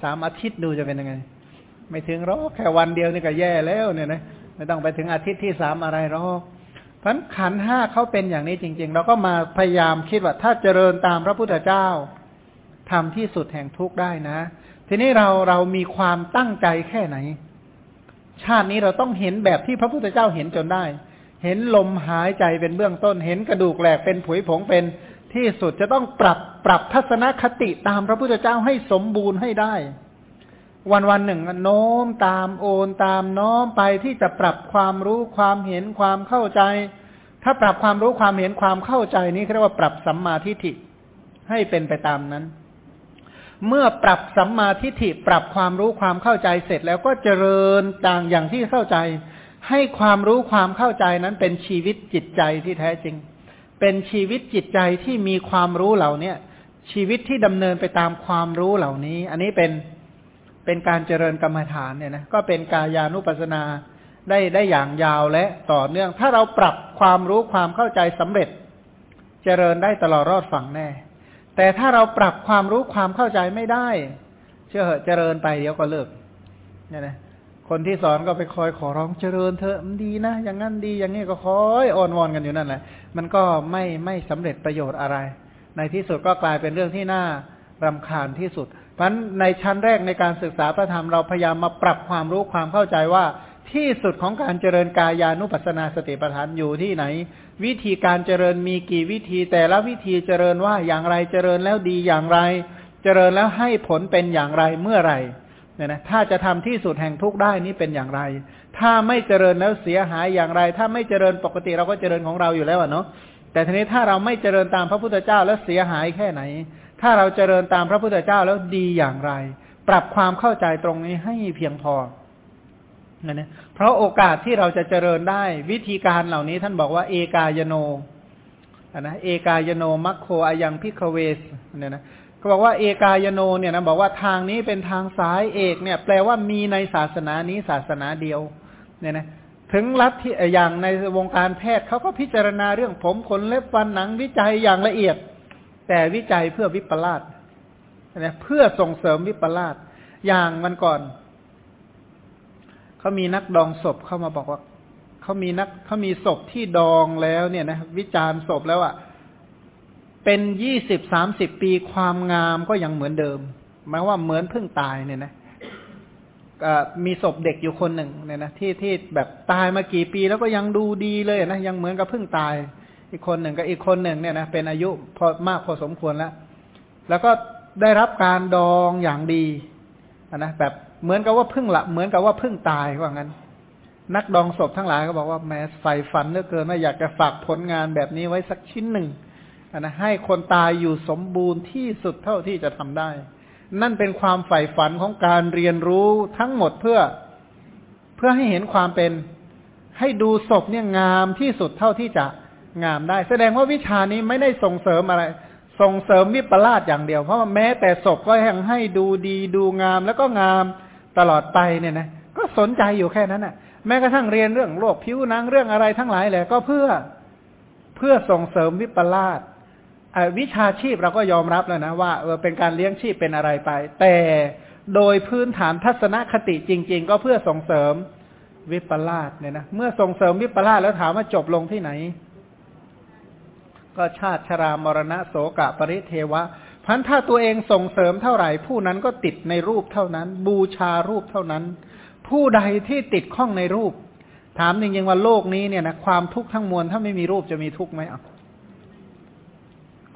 [SPEAKER 1] สามอาทิตย์ดูจะเป็นยังไง ไม่ถึงหรอกแค่วันเดียวนี่ก็แย่แล้วเนี่ยนะไม่ต้องไปถึงอาทิตย์ที่สามอะไรหรอกเพราะขันห้าเขาเป็นอย่างนี้จริง ๆ เราก็มาพยายามคิดว่าถ้าเจริญตามพระพุทธเจ้าทำที่สุดแห่งทุกข์ได้นะ ทีนี้เราเรามีความตั้งใจแค่ไหน ชาตินี้เราต้องเห็นแบบที่พระพุทธเจ้าเห็นจนได้ เห็นลมหายใจเป็นเบื้องต้น เห็นกระดูกแหลกเป็นผุยผงเป็นที่สุดจะต้องปรับปรับทัศนคติตามพระพุทธเจ้าให้สมบูรณ์ให้ได้ วันวันหนึ่งโน้มตามโอนตามน้อมไปที่จะปรับความรู้ความเห็นความเข้าใจ ถ้าปรับความรู้ความเห็นความเข้าใจนี้เรียกว่าปรับสัมมาทิฏฐิให้เป็นไปตามนั้น เมื่อปรับสัมมาทิฏฐิปรับความรู้ความเข้าใจเสร็จแล้วก็เจริญต่างอย่างที่เข้าใจ ให้ความรู้ความเข้าใจนั้นเป็นชีวิตจิตใจที่แท้จริง เป็นชีวิตจิตใจที่มีความรู้เหล่าเนี้ยชีวิตที่ดำเนินไปตามความรู้เหล่านี้ อันนี้เป็นเป็นการเจริญกรรมฐานเนี่ยนะก็เป็นกายานุปัสสนาได้ได้อย่างยาวและต่อเนื่อง ถ้าเราปรับความรู้ความเข้าใจสำเร็จ เจริญได้ตลอดรอดฝั่งแน่ แต่ถ้าเราปรับความรู้ความเข้าใจไม่ได้ เชื่อเหอะเจริญไปเดี๋ยวก็เลิกเนี่ยนะคนที่สอนก็ไปคอยขอร้องเจริญเถอะมันดีนะ อย่างนั้นดีอย่างนี้ก็คอยอ่อนวอนกันอยู่นั่นแหละ มันก็ไม่ไม่สำเร็จประโยชน์อะไร ในที่สุดก็กลายเป็นเรื่องที่น่ารำคาญที่สุด เพราะในชั้นแรกในการศึกษาพระธรรมเราพยายามมาปรับความรู้ความเข้าใจว่า ที่สุดของการเจริญกายานุปัสสนาสติปัฏฐานอยู่ที่ไหน วิธีการเจริญมีกี่วิธี แต่ละวิธีเจริญว่าอย่างไรเจริญแล้วดีอย่างไร เจริญแล้วให้ผลเป็นอย่างไรเมื่อไรเนี่ยนะถ้าจะทำที่สุดแห่งทุกได้นี้เป็นอย่างไร ถ้าไม่เจริญแล้วเสียหายอย่างไร ถ้าไม่เจริญปกติเราก็เจริญของเราอยู่แล้วเนาะแต่ทีนี้ถ้าเราไม่เจริญตามพระพุทธเจ้าแล้วเสียหายแค่ไหน ถ้าเราเจริญตามพระพุทธเจ้าแล้วดีอย่างไร ปรับความเข้าใจตรงนี้ให้เพียงพอ นะเพราะโอกาสที่เราจะเจริญได้ วิธีการเหล่านี้ท่านบอกว่าเอกายโนนะเอกายโนมัคโคอายังพิคเวสเนี่ยนะเขาบอกว่าเอกายโนเนี่ยนะบอกว่าทางนี้เป็นทางสายเอกเนี่ย แปลว่ามีในศาสนานี้ศาสนาเดียวเนี่ยนะถึงรัฐที่อย่างในวงการแพทย์เขาก็พิจารณาเรื่องผมขนเล็บฟันหนังวิจัยอย่างละเอียด แต่วิจัยเพื่อวิปลาสนะเพื่อส่งเสริมวิปลาสอย่างมันก่อน เขามีนักดองศพเข้ามาบอกว่าเขามีนักเขามีศพที่ดองแล้วเนี่ยนะวิจารณ์ศพแล้วอะ่ะ เป็นยี่สิบสามสิบปีความงามก็ยังเหมือนเดิมหมายว่าเหมือนเพิ่งตายเนี่ยนะมีศพเด็กอยู่คนหนึ่งเนี่ยนะที่ที่แบบตายมากี่ปีแล้วก็ยังดูดีเลยนะยังเหมือนกับเพิ่งตาย อีกคนหนึ่งกับอีกคนหนึ่งเนี่ยนะเป็นอายุพอมากพอสมควรแล้ว แล้วก็ได้รับการดองอย่างดีนะแบบ เหมือนกับว่าพึ่งละเหมือนกับว่าพึ่งตายว่างั้น นักดองศพทั้งหลายก็บอกว่าแม้ใฝ่ฝันเหลือเกินว่าอยากจะฝากผลงานแบบนี้ไว้สักชิ้นหนึ่งนะให้คนตายอยู่สมบูรณ์ที่สุดเท่าที่จะทำได้ นั่นเป็นความใฝ่ฝันของการเรียนรู้ทั้งหมดเพื่อเพื่อให้เห็นความเป็นให้ดูศพเนี่ยงามที่สุดเท่าที่จะงามได้ แสดงว่าวิชานี้ไม่ได้ส่งเสริมอะไร ส่งเสริมวิปลาสอย่างเดียว เพราะแม้แต่ศพก็ยังให้ดูดีดูงามแล้วก็งาม ตลอดไปเนี่ยนะก็สนใจอยู่แค่นั้นน่ะ แม้กระทั่งเรียนเรื่องโรคผิวหนังเรื่องอะไรทั้งหลายแหละก็เพื่อเพื่อส่งเสริมวิปลาสวิชาชีพเราก็ยอมรับแล้วนะว่าเออเป็นการเลี้ยงชีพเป็นอะไรไป แต่โดยพื้นฐานทัศนคติจริง ๆ ก็เพื่อส่งเสริมวิปลาสเนี่ยนะเมื่อส่งเสริมวิปลาสแล้วถามว่าจบลงที่ไหน ก็ชาติชรามรณะโสกะปริเทวะ พันถ้าตัวเองส่งเสริมเท่าไหร่ ผู้นั้นก็ติดในรูปเท่านั้น บูชารูปเท่านั้น ผู้ใดที่ติดข้องในรูป ถามจริงๆว่าโลกนี้เนี่ยนะความทุกข์ทั้งมวลถ้าไม่มีรูปจะมีทุกข์ไหมอะ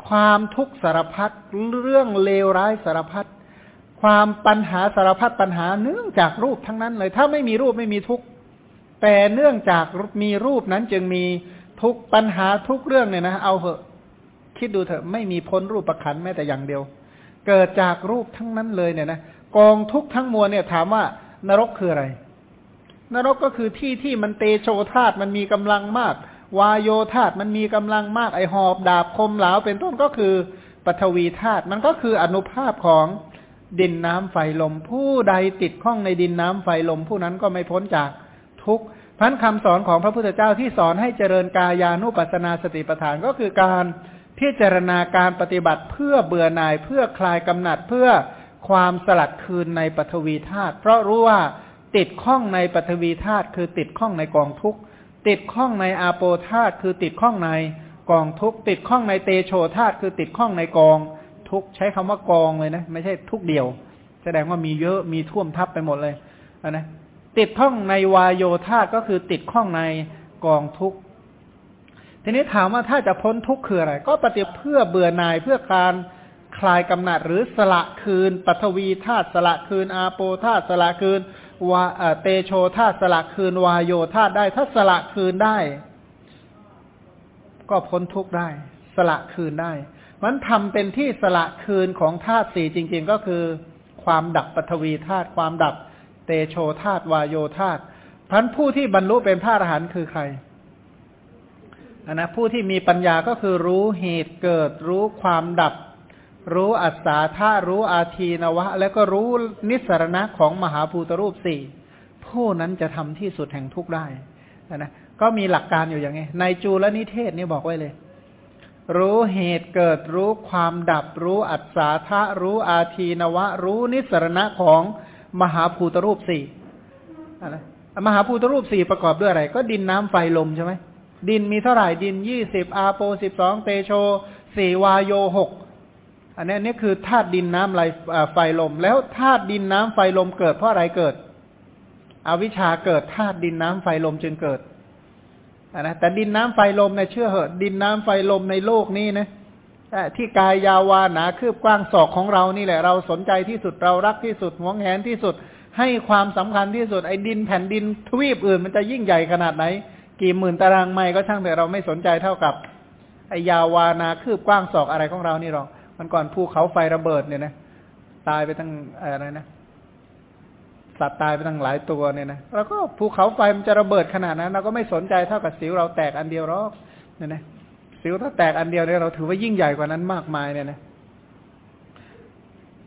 [SPEAKER 1] ความทุกข์สารพัดเรื่องเลวร้ายสารพัดความปัญหาสารพัดปัญหาเนื่องจากรูปทั้งนั้นเลย ถ้าไม่มีรูปไม่มีทุกข์แต่เนื่องจากมีรูปนั้นจึงมีทุกปัญหาทุกเรื่องเนี่ยนะเอาเหอะ คิดดูเถอะไม่มีพ้นรูปประคันแม้แต่อย่างเดียว เกิดจากรูปทั้งนั้นเลยเนี่ยนะกองทุกทั้งมวลเนี่ยถามว่านรกคืออะไร นรกก็คือที่ที่มันเตโชธาตมันมีกำลังมาก วายโยธาตมันมีกำลังมากไอหอบดาบคมเหลาเป็นต้นก็คือปฐวีธาตุมันก็คืออนุภาพของดินน้ำไฟลมผู้ใดติดข้องในดินน้ำไฟลม ผู้นั้นก็ไม่พ้นจากทุกข์พันคำสอนของพระพุทธเจ้าที่สอนให้เจริญกายานุปัสนาสติปัฏฐานก็คือการ พิจารณาการปฏิบัติเพื่อเบื่อหน่ายเพื่อคลายกำหนัดเพื่อความสลัดคืนในปฐวีธาตุเพราะรู้ว่าติดข้องในปฐวีธาตุคือติดข้องในกองทุกติดข้องในอาโปธาตุคือติดข้องในกองทุกติดข้องในเตโชธาตุคือติดข้องในกองทุกใช้คำว่ากองเลยนะ ไม่ใช่ทุกเดียว แสดงว่ามีเยอะมีท่วมทับไปหมดเลยนะติดข้องในวายโยธาตุก็คือติดข้องในกองทุก ทีนี้ถามว่าถ้าจะพ้นทุกข์คืออะไร ก็ปฏิเพื่อเบื่อหน่ายเพื่อการคลายกำหนัดหรือสละคืนปัทวีธาตุสละคืน อาโปธาตุสละคืนวาเตโชธาตุสละคืน วายโยธาตุได้ ถ้าสละคืนได้ ก็พ้นทุกข์ได้ สละคืนได้ มันทำเป็นที่สละคืนของธาตุสี่จริง ๆ ก็คือ ความดับปฐวีธาตุความดับ เตโชธาตุวายโยธาตุพันผู้ที่บรรลุเป็นพระอรหันต์คือใคร นะผู้ที่มีปัญญาก็คือรู้เหตุเกิด รู้ความดับ รู้อัศาธารู้อาทีนวะ แล้วก็รู้นิสรณะของมหาภูตรูปสี่ผู้นั้นจะทำที่สุดแห่งทุกได้นะก็มีหลักการอยู่อย่างนี้ในจูลนิเทศนี่บอกไว้เลย รู้เหตุเกิด รู้ความดับ รู้อัศาธารู้อาทีนวะ รู้นิสรณะของมหาภูตรูปสี่อะไรมหาภูตรูปสี่ประกอบด้วยอะไร ก็ดินน้ำไฟลมใช่ไหม ดินมีเท่าไหร่ดินยี่สิบอาโปสิบสองเตโชสี่วายโยหกอันนี้นี่คือธาตุดินน้ำไไฟลม แล้วธาตุดินน้ำไฟลมเกิดเพราะอะไรเกิด อวิชชาเกิดธาตุดินน้ำไฟลมจึงเกิดนะแต่ดินน้ำไฟลมในเชื่อเหอะดินน้ำไฟลมในโลกนี้นะที่กายยาวาหนาคืบกว้างศอกของเรานี่แหละ เราสนใจที่สุดเรารักที่สุดหวงแหนที่สุด ให้ความสำคัญที่สุดไอ้ดินแผ่นดินทวีปอื่น มันจะยิ่งใหญ่ขนาดไหน กี่หมื่นตารางไมล์ก็ช่างแต่เราไม่สนใจเท่ากับไอยาวานาคืบกว้างศอกอะไรของเรานี่หรอกมันก่อนภูเขาไฟระเบิดเนี่ยนะตายไปตั้งอะไรนะสัตว์ตายไปตั้งหลายตัวเนี่ยนะแล้วก็ภูเขาไฟมันจะระเบิดขนาดนั้นเราก็ไม่สนใจเท่ากับสิวเราแตกอันเดียวหรอกเนี่ยนะสิวถ้าแตกอันเดียวเนี่ยเราถือว่ายิ่งใหญ่กว่านั้นมากมายเนี่ยนะ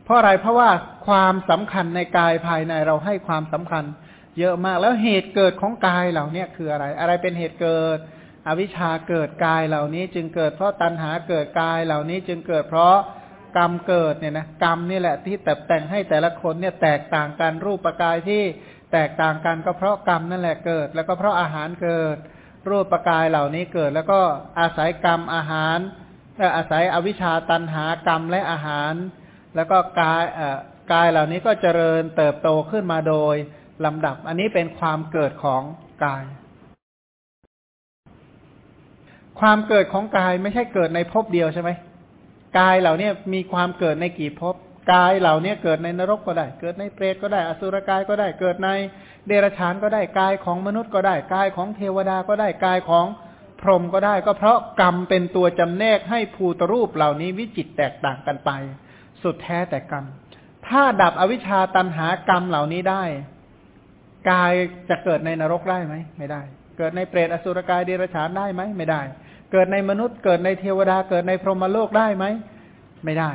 [SPEAKER 1] เพราะอะไรเพราะว่าความสำคัญในกายภายในเราให้ความสำคัญ เยอะมากแล้วเหตุเกิดของกายเหล่านี้คืออะไร อะไรเป็นเหตุเกิด อวิชชาเกิดกายเหล่านี้ จึงเกิดเพราะตัณหาเกิดกายเหล่านี้ จึงเกิดเพราะกรรมเกิดเนี่ยนะกรรมนี่แหละที่แต่แต่งให้แต่ละคนเนี่ยแตกต่างกันรูปประกายที่แตกต่างกันก็เพราะกรรมนั่นแหละเกิด แล้วก็เพราะอาหารเกิด รูปประกายเหล่านี้เกิด แล้วก็อาศัยกรรมอาหารอาศัยอวิชชาตันหากรรมและอาหาร แล้วก็กายกายเหล่านี้ก็เจริญเติบโตขึ้นมาโดย ลำดับ อันนี้เป็นความเกิดของกาย ความเกิดของกายไม่ใช่เกิดในภพเดียวใช่ไหมกายเหล่านี้มีความเกิดในกี่ภพกายเหล่านี้เกิดในนรกก็ได้ เกิดในเปรตก็ได้ อสุรกายก็ได้ เกิดในเดรัจฉานก็ได้กายของมนุษย์ก็ได้กายของเทวดาก็ได้กายของพรหมก็ได้ ก็เพราะกรรมเป็นตัวจำแนกให้ภูตรูปเหล่านี้วิจิตแตกต่างกันไป สุดแท้แต่กรรม ถ้าดับอวิชชาตันหากรรมเหล่านี้ได้ กายจะเกิดในนรกได้ไหมไม่ได้ เกิดในเปรตอสุรกายเดรัจฉานได้ไหมไม่ได้ เกิดในมนุษย์เกิดในเทวดาเกิดในพรหมโลกได้ไหมไม่ได้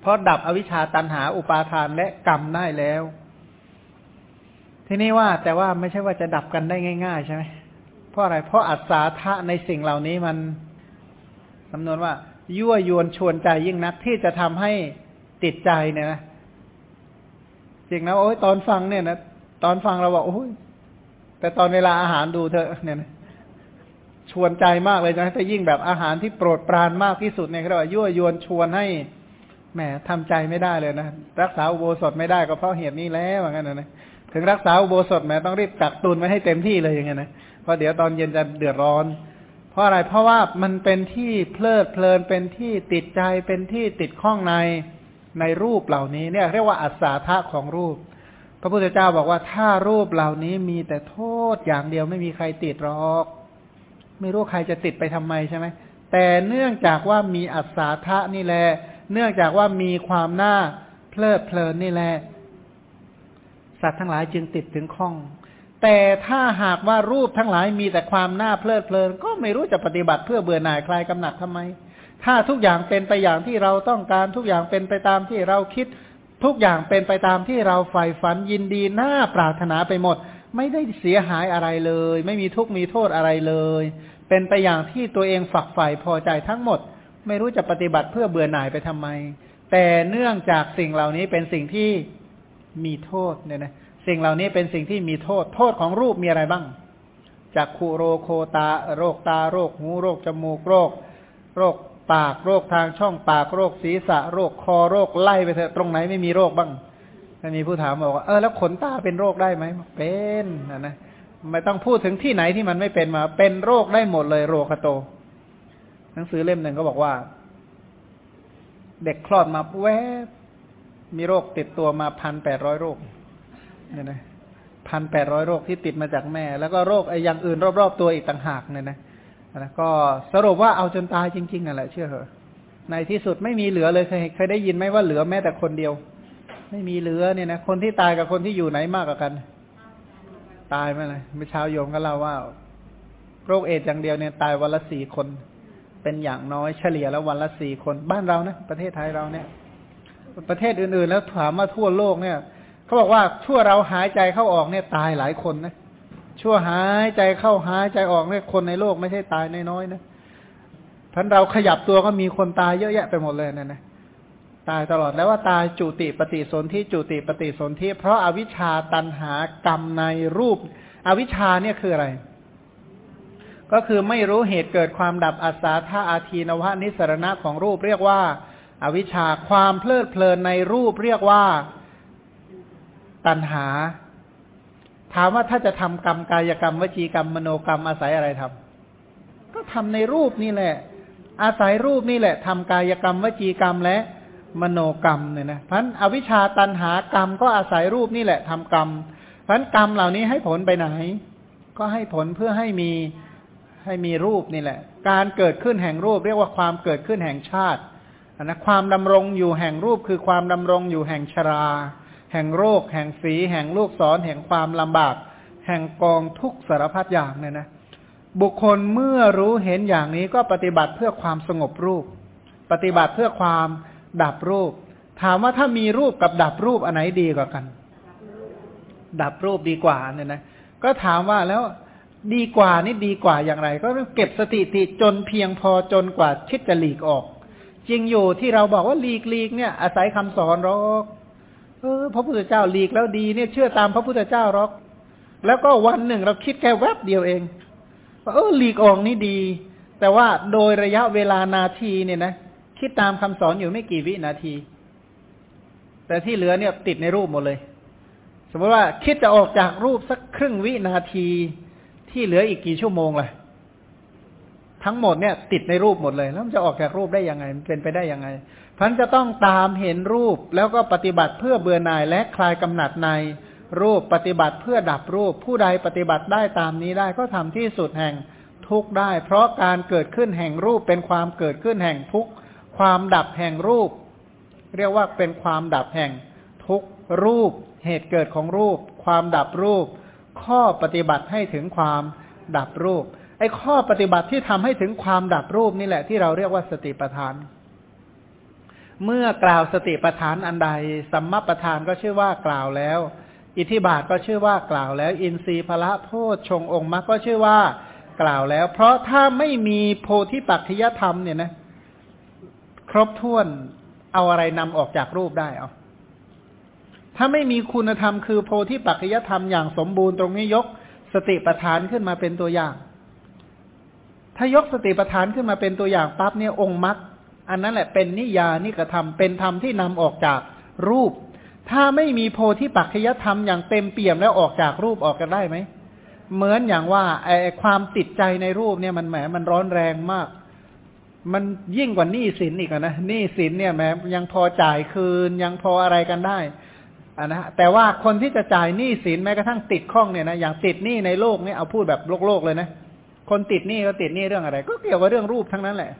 [SPEAKER 1] เพราะดับอวิชชาตันหาอุปาทานและกรรมได้แล้ว ทีนี้ว่าแต่ว่าไม่ใช่ว่าจะดับกันได้ง่าย ๆ ใช่ไหมเพราะอะไร เพราะอัศาธะในสิ่งเหล่านี้มันคำนวนว่า ยั่วยวนชวนใจยิ่งนักที่จะทำให้ติดใจเนี่ยนะจริงนะโอ้ยตอนฟังเนี่ยนะ ตอนฟังเราบอกโอ้ยแต่ตอนเวลาอาหารดูเถอเนี่ยนะชวนใจมากเลยนะถ้ายิ่งแบบอาหารที่โปรดปรานมากที่สุดเนี่ยเขาเรียกว่ายั่วยวนชวนให้แหมทำใจไม่ได้เลยนะรักษาอุโบสถไม่ได้ก็เพราะเหตุนี้แล้วอย่างนั้นนะถึงรักษาอุโบสถแหมต้องรีบกักตุนไว้ให้เต็มที่เลยอย่างเงี้ยนะเพราะเดี๋ยวตอนเย็นจะเดือดร้อน เพราะอะไรเพราะว่ามันเป็นที่เพลิดเพลินเป็นที่ติดใจเป็นที่ติดข้องในในรูปเหล่านี้เนี่ย เรียกว่าอัศธาของรูป ระพุทธเจ้าบอกว่าถ้ารูปเหล่านี้มีแต่โทษอย่างเดียวไม่มีใครติดหรอก ไม่รู้ใครจะติดไปทำไมใช่ไหมแต่เนื่องจากว่ามีอัศธานี่แหละเนื่องจากว่ามีความน่าเพลิดเพลินนี่แหละสัตว์ทั้งหลายจึงติดถึงข้อง แต่ถ้าหากว่ารูปทั้งหลายมีแต่ความน่าเพลิดเพลิน ก็ไม่รู้จะปฏิบัติเพื่อเบื่อหน่ายคลายกำหนัดทำไม ถ้าทุกอย่างเป็นไปอย่างที่เราต้องการทุกอย่างเป็นไปตามที่เราคิด ทุกอย่างเป็นไปตามที่เราใฝ่ฝันยินดีน่าปรารถนาไปหมด ไม่ได้เสียหายอะไรเลย ไม่มีทุกข์มีโทษอะไรเลย เป็นไปอย่างที่ตัวเองฝักใฝ่พอใจทั้งหมด ไม่รู้จะปฏิบัติเพื่อเบื่อหน่ายไปทำไม แต่เนื่องจากสิ่งเหล่านี้เป็นสิ่งที่มีโทษเนี่ยนะสิ่งเหล่านี้เป็นสิ่งที่มีโทษ โทษของรูปมีอะไรบ้างจากคูโรโคตา โรคตา โรคหู โรคจมูก โรค โรค ปากโรคทางช่องปากโรคศีรษะ โรคคอโรคไล่ไปเถอะตรงไหนไม่มีโรคบ้างมีผู้ถามบอกว่าเออแล้วขนตาเป็นโรคได้ไหมเป็นนะนะไม่ต้องพูดถึงที่ไหนที่มันไม่เป็นมา เป็นโรคได้หมดเลยโรคโต หนังสือเล่มหนึ่งก็บอกว่า เด็กคลอดมาแวบมีโรคติดตัวมาพันแปดร้อยโรคเนี่ยนะพันแปดร้อยโรคที่ติดมาจากแม่ แล้วก็โรคไอ้อย่างอื่นรอบๆตัวอีกต่างหากเนี่ยนะ นะก็สรุปว่าเอาจนตายจริงๆนั่นแหละเชื่อเหรอในที่สุดไม่มีเหลือเลยเคยเคยได้ยินไหมว่าเหลือแม้แต่คนเดียว ไม่มีเหลือเนี่ยนะคนที่ตายกับคนที่อยู่ไหนมากกว่ากัน ตายไหมเลยเมื่อเช้าโยมก็เล่าว่า โรคเอดอย่างเดียวเนี่ยตายวันละสี่คน เป็นอย่างน้อยเฉลี่ยแล้ววันละสี่คนบ้านเรานะประเทศไทยเราเนี่ย ประเทศอื่นๆ แล้วถามว่าทั่วโลกเนี่ยเขาบอกว่าชั่วเราหายใจเข้าออกเนี่ยตายหลายคนนะ ชั่วหายใจเข้าหายใจออกเนี่ยคนในโลกไม่ใช่ตายน้อยๆนะท่านเราขยับตัวก็มีคนตายเยอะแยะไปหมดเลยนะนะตายตลอดแล้วว่าตายจุติปฏิสนธิจุติปฏิสนธิเพราะอาวิชชาตันหากรรมในรูป อวิชชาเนี่ยคืออะไร ก็คือไม่รู้เหตุเกิดความดับอัศาธาอาทีนวะนิสรณะของรูปเรียกว่าอาวิชชาความเพลิดเพลินในรูปเรียกว่าตัณหา ถามว่าถ้าจะทำกรรมกายกรรม วจีกรรมมโนกรรมอาศัยอะไรทำก็ทำในรูปนี่แหละ อาศัยรูปนี่แหละทำกายกรรม วจีกรรมและมโนกรรมเนี่ยนะพันอวิชชาตันหากรรมก็อาศัยรูปนี่แหละทำกรรมพันกรรมเหล่านี้ให้ผลไปไหน ก็ให้ผลเพื่อให้มีให้มีรูปนี่แหละ การเกิดขึ้นแห่งรูป เรียกว่าความเกิดขึ้นแห่งชาตินะความดำรงอยู่แห่งรูปคือความดำรงอยู่แห่งชรา แห่งโรค แห่งฝีแห่งลูกศร แห่งความลำบาก แห่งกองทุกสารพัดอย่างเนี่ยนะบุคคลเมื่อรู้เห็นอย่างนี้ก็ปฏิบัติเพื่อความสงบรูป ปฏิบัติเพื่อความดับรูป ถามว่าถ้ามีรูปกับดับรูปอันไหนดีกว่ากัน ดับรูปดีกว่าเนี่ยนะก็ถามว่าแล้วดีกว่านี่ดีกว่าอย่างไร ก็เก็บสติติจนเพียงพอจนกว่าคิดจะหลีกออก จริงอยู่ที่เราบอกว่าหลีกหลีกเนี่ย อาศัยคำสอนหรอก เออพระพุทธเจ้าหลีกแล้วดีเนี่ยเชื่อตามพระพุทธเจ้าหรอก แล้วก็วันหนึ่งเราคิดแค่แวบเดียวเองว่าเออหลีกออกนี่ดี แต่ว่าโดยระยะเวลานาทีเนี่ยนะคิดตามคำสอนอยู่ไม่กี่วินาที แต่ที่เหลือเนี่ยติดในรูปหมดเลย สมมติว่าคิดจะออกจากรูปสักครึ่งวินาทีที่เหลืออีกกี่ชั่วโมงเลยทั้งหมดเนี่ย ติดในรูปหมดเลย แล้วมันจะออกจากรูปได้ยังไงมันเป็นไปได้ยังไง พันจะต้องตามเห็นรูปแล้วก็ปฏิบัติเพื่อเบื่อหน่ายและคลายกำหนัดในรูปปฏิบัติเพื่อดับรูปผู้ใดปฏิบัติได้ตามนี้ได้ก็ทำที่สุดแห่งทุกได้ เพราะการเกิดขึ้นแห่งรูปเป็นความเกิดขึ้นแห่งทุกความดับแห่งรูป เรียกว่าเป็นความดับแห่งทุกรูป เหตุเกิดของรูป ความดับรูป ข้อปฏิบัติให้ถึงความดับรูปไอ้ข้อปฏิบัติที่ทำให้ถึงความดับรูปนี่แหละที่เราเรียกว่าสติปัฏฐาน เมื่อกล่าวสติปัฏฐานอันใด สัมมาปัฏฐานก็ชื่อว่ากล่าวแล้ว อิทธิบาทก็ชื่อว่ากล่าวแล้ว อินทรีย์พละโพชฌงองค์มรรคก็ชื่อว่ากล่าวแล้ว เพราะถ้าไม่มีโพธิปัจจยธรรมเนี่ยนะ ครบถ้วนเอาอะไรนำออกจากรูปได้เอาถ้าไม่มีคุณธรรมคือโพธิปัจจยธรรมอย่างสมบูรณ์ตรงนี้ยกสติปัฏฐานขึ้นมาเป็นตัวอย่าง ถ้ายกสติปัฏฐานขึ้นมาเป็นตัวอย่างปั๊บเนี่ยองค์มรรค อันนั้นแหละเป็นนิยานิกระทำเป็นธรรมที่นำออกจากรูป ถ้าไม่มีโพธิปัจจยธรรมอย่างเต็มเปี่ยมแล้วออกจากรูปออกกันได้ไหมเหมือนอย่างว่าไอความติดใจในรูปเนี่ยมันแหมมันร้อนแรงมาก มันยิ่งกว่าหนี้สินอีกนะหนี้สินเนี่ยแหมยังพอจ่ายคืนยังพออะไรกันได้อ่านะแต่ว่าคนที่จะจ่ายหนี้สินแม้กระทั่งติดข้องเนี่ยนะอย่างติดหนี้ในโลกเนี่ยเอาพูดแบบโลกโลกเลยนะคนติดหนี้ก็ติดหนี้เรื่องอะไร ก็เกี่ยวกับเรื่องรูปทั้งนั้นแหละ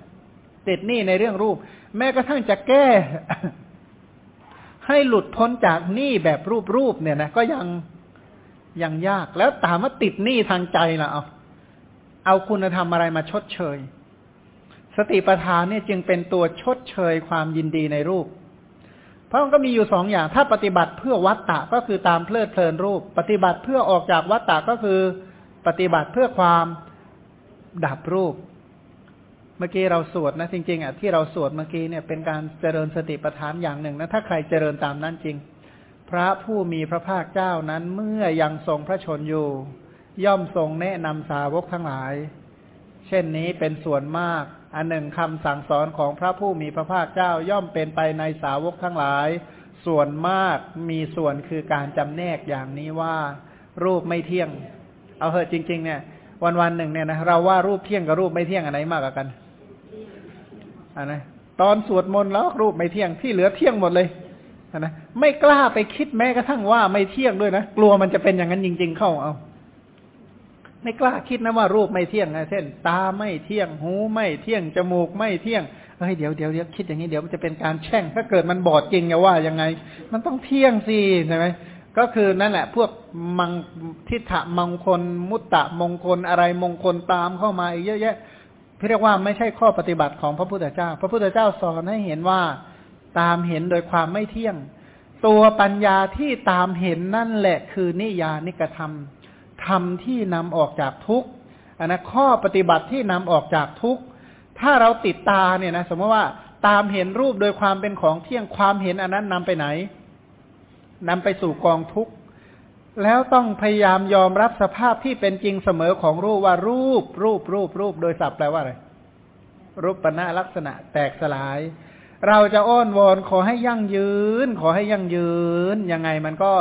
[SPEAKER 1] ติดหนี้ในเรื่องรูป แม้กระทั่งจะแก้ ให้หลุดพ้นจากหนี้แบบรูปรูปเนี่ยนะก็ยังยังยากแล้วถามว่าติดหนี้ทางใจล่ะเอาเอาคุณธรรมอะไรมาชดเชย สติปัฏฐานเนี่ยจึงเป็นตัวชดเชยความยินดีในรูป เพราะมันก็มีอยู่สองอย่าง ถ้าปฏิบัติเพื่อวัตตะก็คือตามเพลิดเพลินรูป ปฏิบัติเพื่อออกจากวัตตะก็คือ ปฏิบัติเพื่อความดับรูป เมื่อกี้เราสวดนะจริงๆอะที่เราสวดเมื่อกี้เนี่ยเป็นการเจริญสติปัฏฐานอย่างหนึ่งนะถ้าใครเจริญตามนั้นจริง พระผู้มีพระภาคเจ้านั้นเมื่อยังทรงพระชนอยู่ ย่อมทรงแนะนำสาวกทั้งหลาย เช่นนี้เป็นส่วนมาก อันหนึ่งคำสั่งสอนของพระผู้มีพระภาคเจ้าย่อมเป็นไปในสาวกทั้งหลาย ส่วนมากมีส่วนคือการจำแนกอย่างนี้ว่า รูปไม่เที่ยง เอาเหอะจริง ๆ เนี่ย วันวันหนึ่งเนี่ยนะเราว่ารูปเที่ยงกับรูปไม่เที่ยงอันไหนมากกว่ากัน อันนะตอนสวดมนต์แล้วรูปไม่เที่ยงที่เหลือเที่ยงหมดเลยนะไม่กล้าไปคิดแม้กระทั่งว่าไม่เที่ยงด้วยนะกลัวมันจะเป็นอย่างนั้นจริง ๆ เข้าเอาไม่กล้าคิดนะว่ารูปไม่เที่ยงนะเช่น ตาไม่เที่ยงหูไม่เที่ยงจมูกไม่เที่ยงเฮ้ยเดี๋ยวเดี๋ยวเดี๋ยวคิดอย่างนี้เดี๋ยวมันจะเป็นการแช่ง ถ้าเกิดมันบอดจริงจะว่ายังไง มันต้องเที่ยงสิใช่ไหมก็คือนั่นแหละ พวกมังทิฏฐมงคล มุตตะมงคลอะไรมงคลตามเข้ามาอีกเยอะแยะ เรียกว่าไม่ใช่ข้อปฏิบัติของพระพุทธเจ้า พระพุทธเจ้าสอนให้เห็นว่าตามเห็นโดยความไม่เที่ยง ตัวปัญญาที่ตามเห็นนั่นแหละคือนิยานิกธรรมธรรมที่นำออกจากทุกข์อันนะข้อปฏิบัติที่นำออกจากทุกข์ถ้าเราติดตาเนี่ยนะสมมติว่าตามเห็นรูปโดยความเป็นของเที่ยงความเห็นอันนั้นนำไปไหนนำไปสู่กองทุกข์ แล้วต้องพยายามยอมรับสภาพที่เป็นจริงเสมอของรูปว่ารูป รูปรูปรูปโดยสับแปลว่าอะไรรูปปณะลักษณะแตกสลาย เราจะอ้อนวอนขอให้ยั่งยืน ขอให้ยั่งยืนยังไงมันก็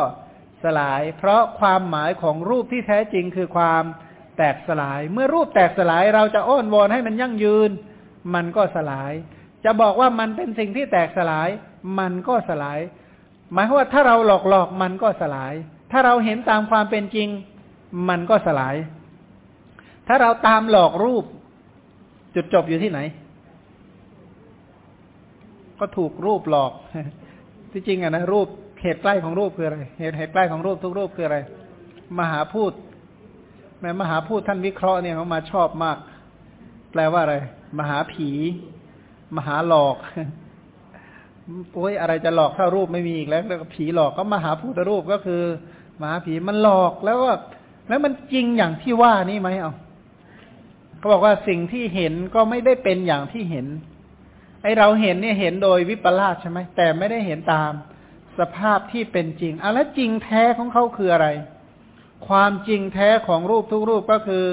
[SPEAKER 1] สลาย เพราะความหมายของรูปที่แท้จริงคือความแตกสลาย เมื่อรูปแตกสลายเราจะอ้อนวอนให้มันยั่งยืน มันก็สลาย จะบอกว่ามันเป็นสิ่งที่แตกสลาย มันก็สลาย หมายว่าถ้าเราหลอกหลอกมันก็สลาย ถ้าเราเห็นตามความเป็นจริง มันก็สลาย ถ้าเราตามหลอกรูป จุดจบอยู่ที่ไหน ก็ถูกรูปหลอก ที่จริงอะนะรูปเหตุใกล้ของรูปคืออะไร เหตุเหตุใกล้ของรูปทุกรูปคืออะไร มหาพูดแม้มหาพูดท่านวิเคราะห์เนี่ยเขามาชอบมาก แปลว่าอะไร มหาผี มหาหลอกโอ้ยอะไรจะหลอกเท่ารูปไม่มีอีกแล้วแล้วก็ผีหลอกก็มหาพูดรูปก็คือ หมาผีมันหลอกแล้วก็แล้วมันจริงอย่างที่ว่านี่ไหมเอาเขาบอกว่าสิ่งที่เห็นก็ไม่ได้เป็นอย่างที่เห็น ไอเราเห็นเนี่ยเห็นโดยวิปลาสใช่ไหมแต่ไม่ได้เห็นตามสภาพที่เป็นจริงอะแล้วจริงแท้ของเขาคืออะไร ความจริงแท้ของรูปทุกรูปก็คือ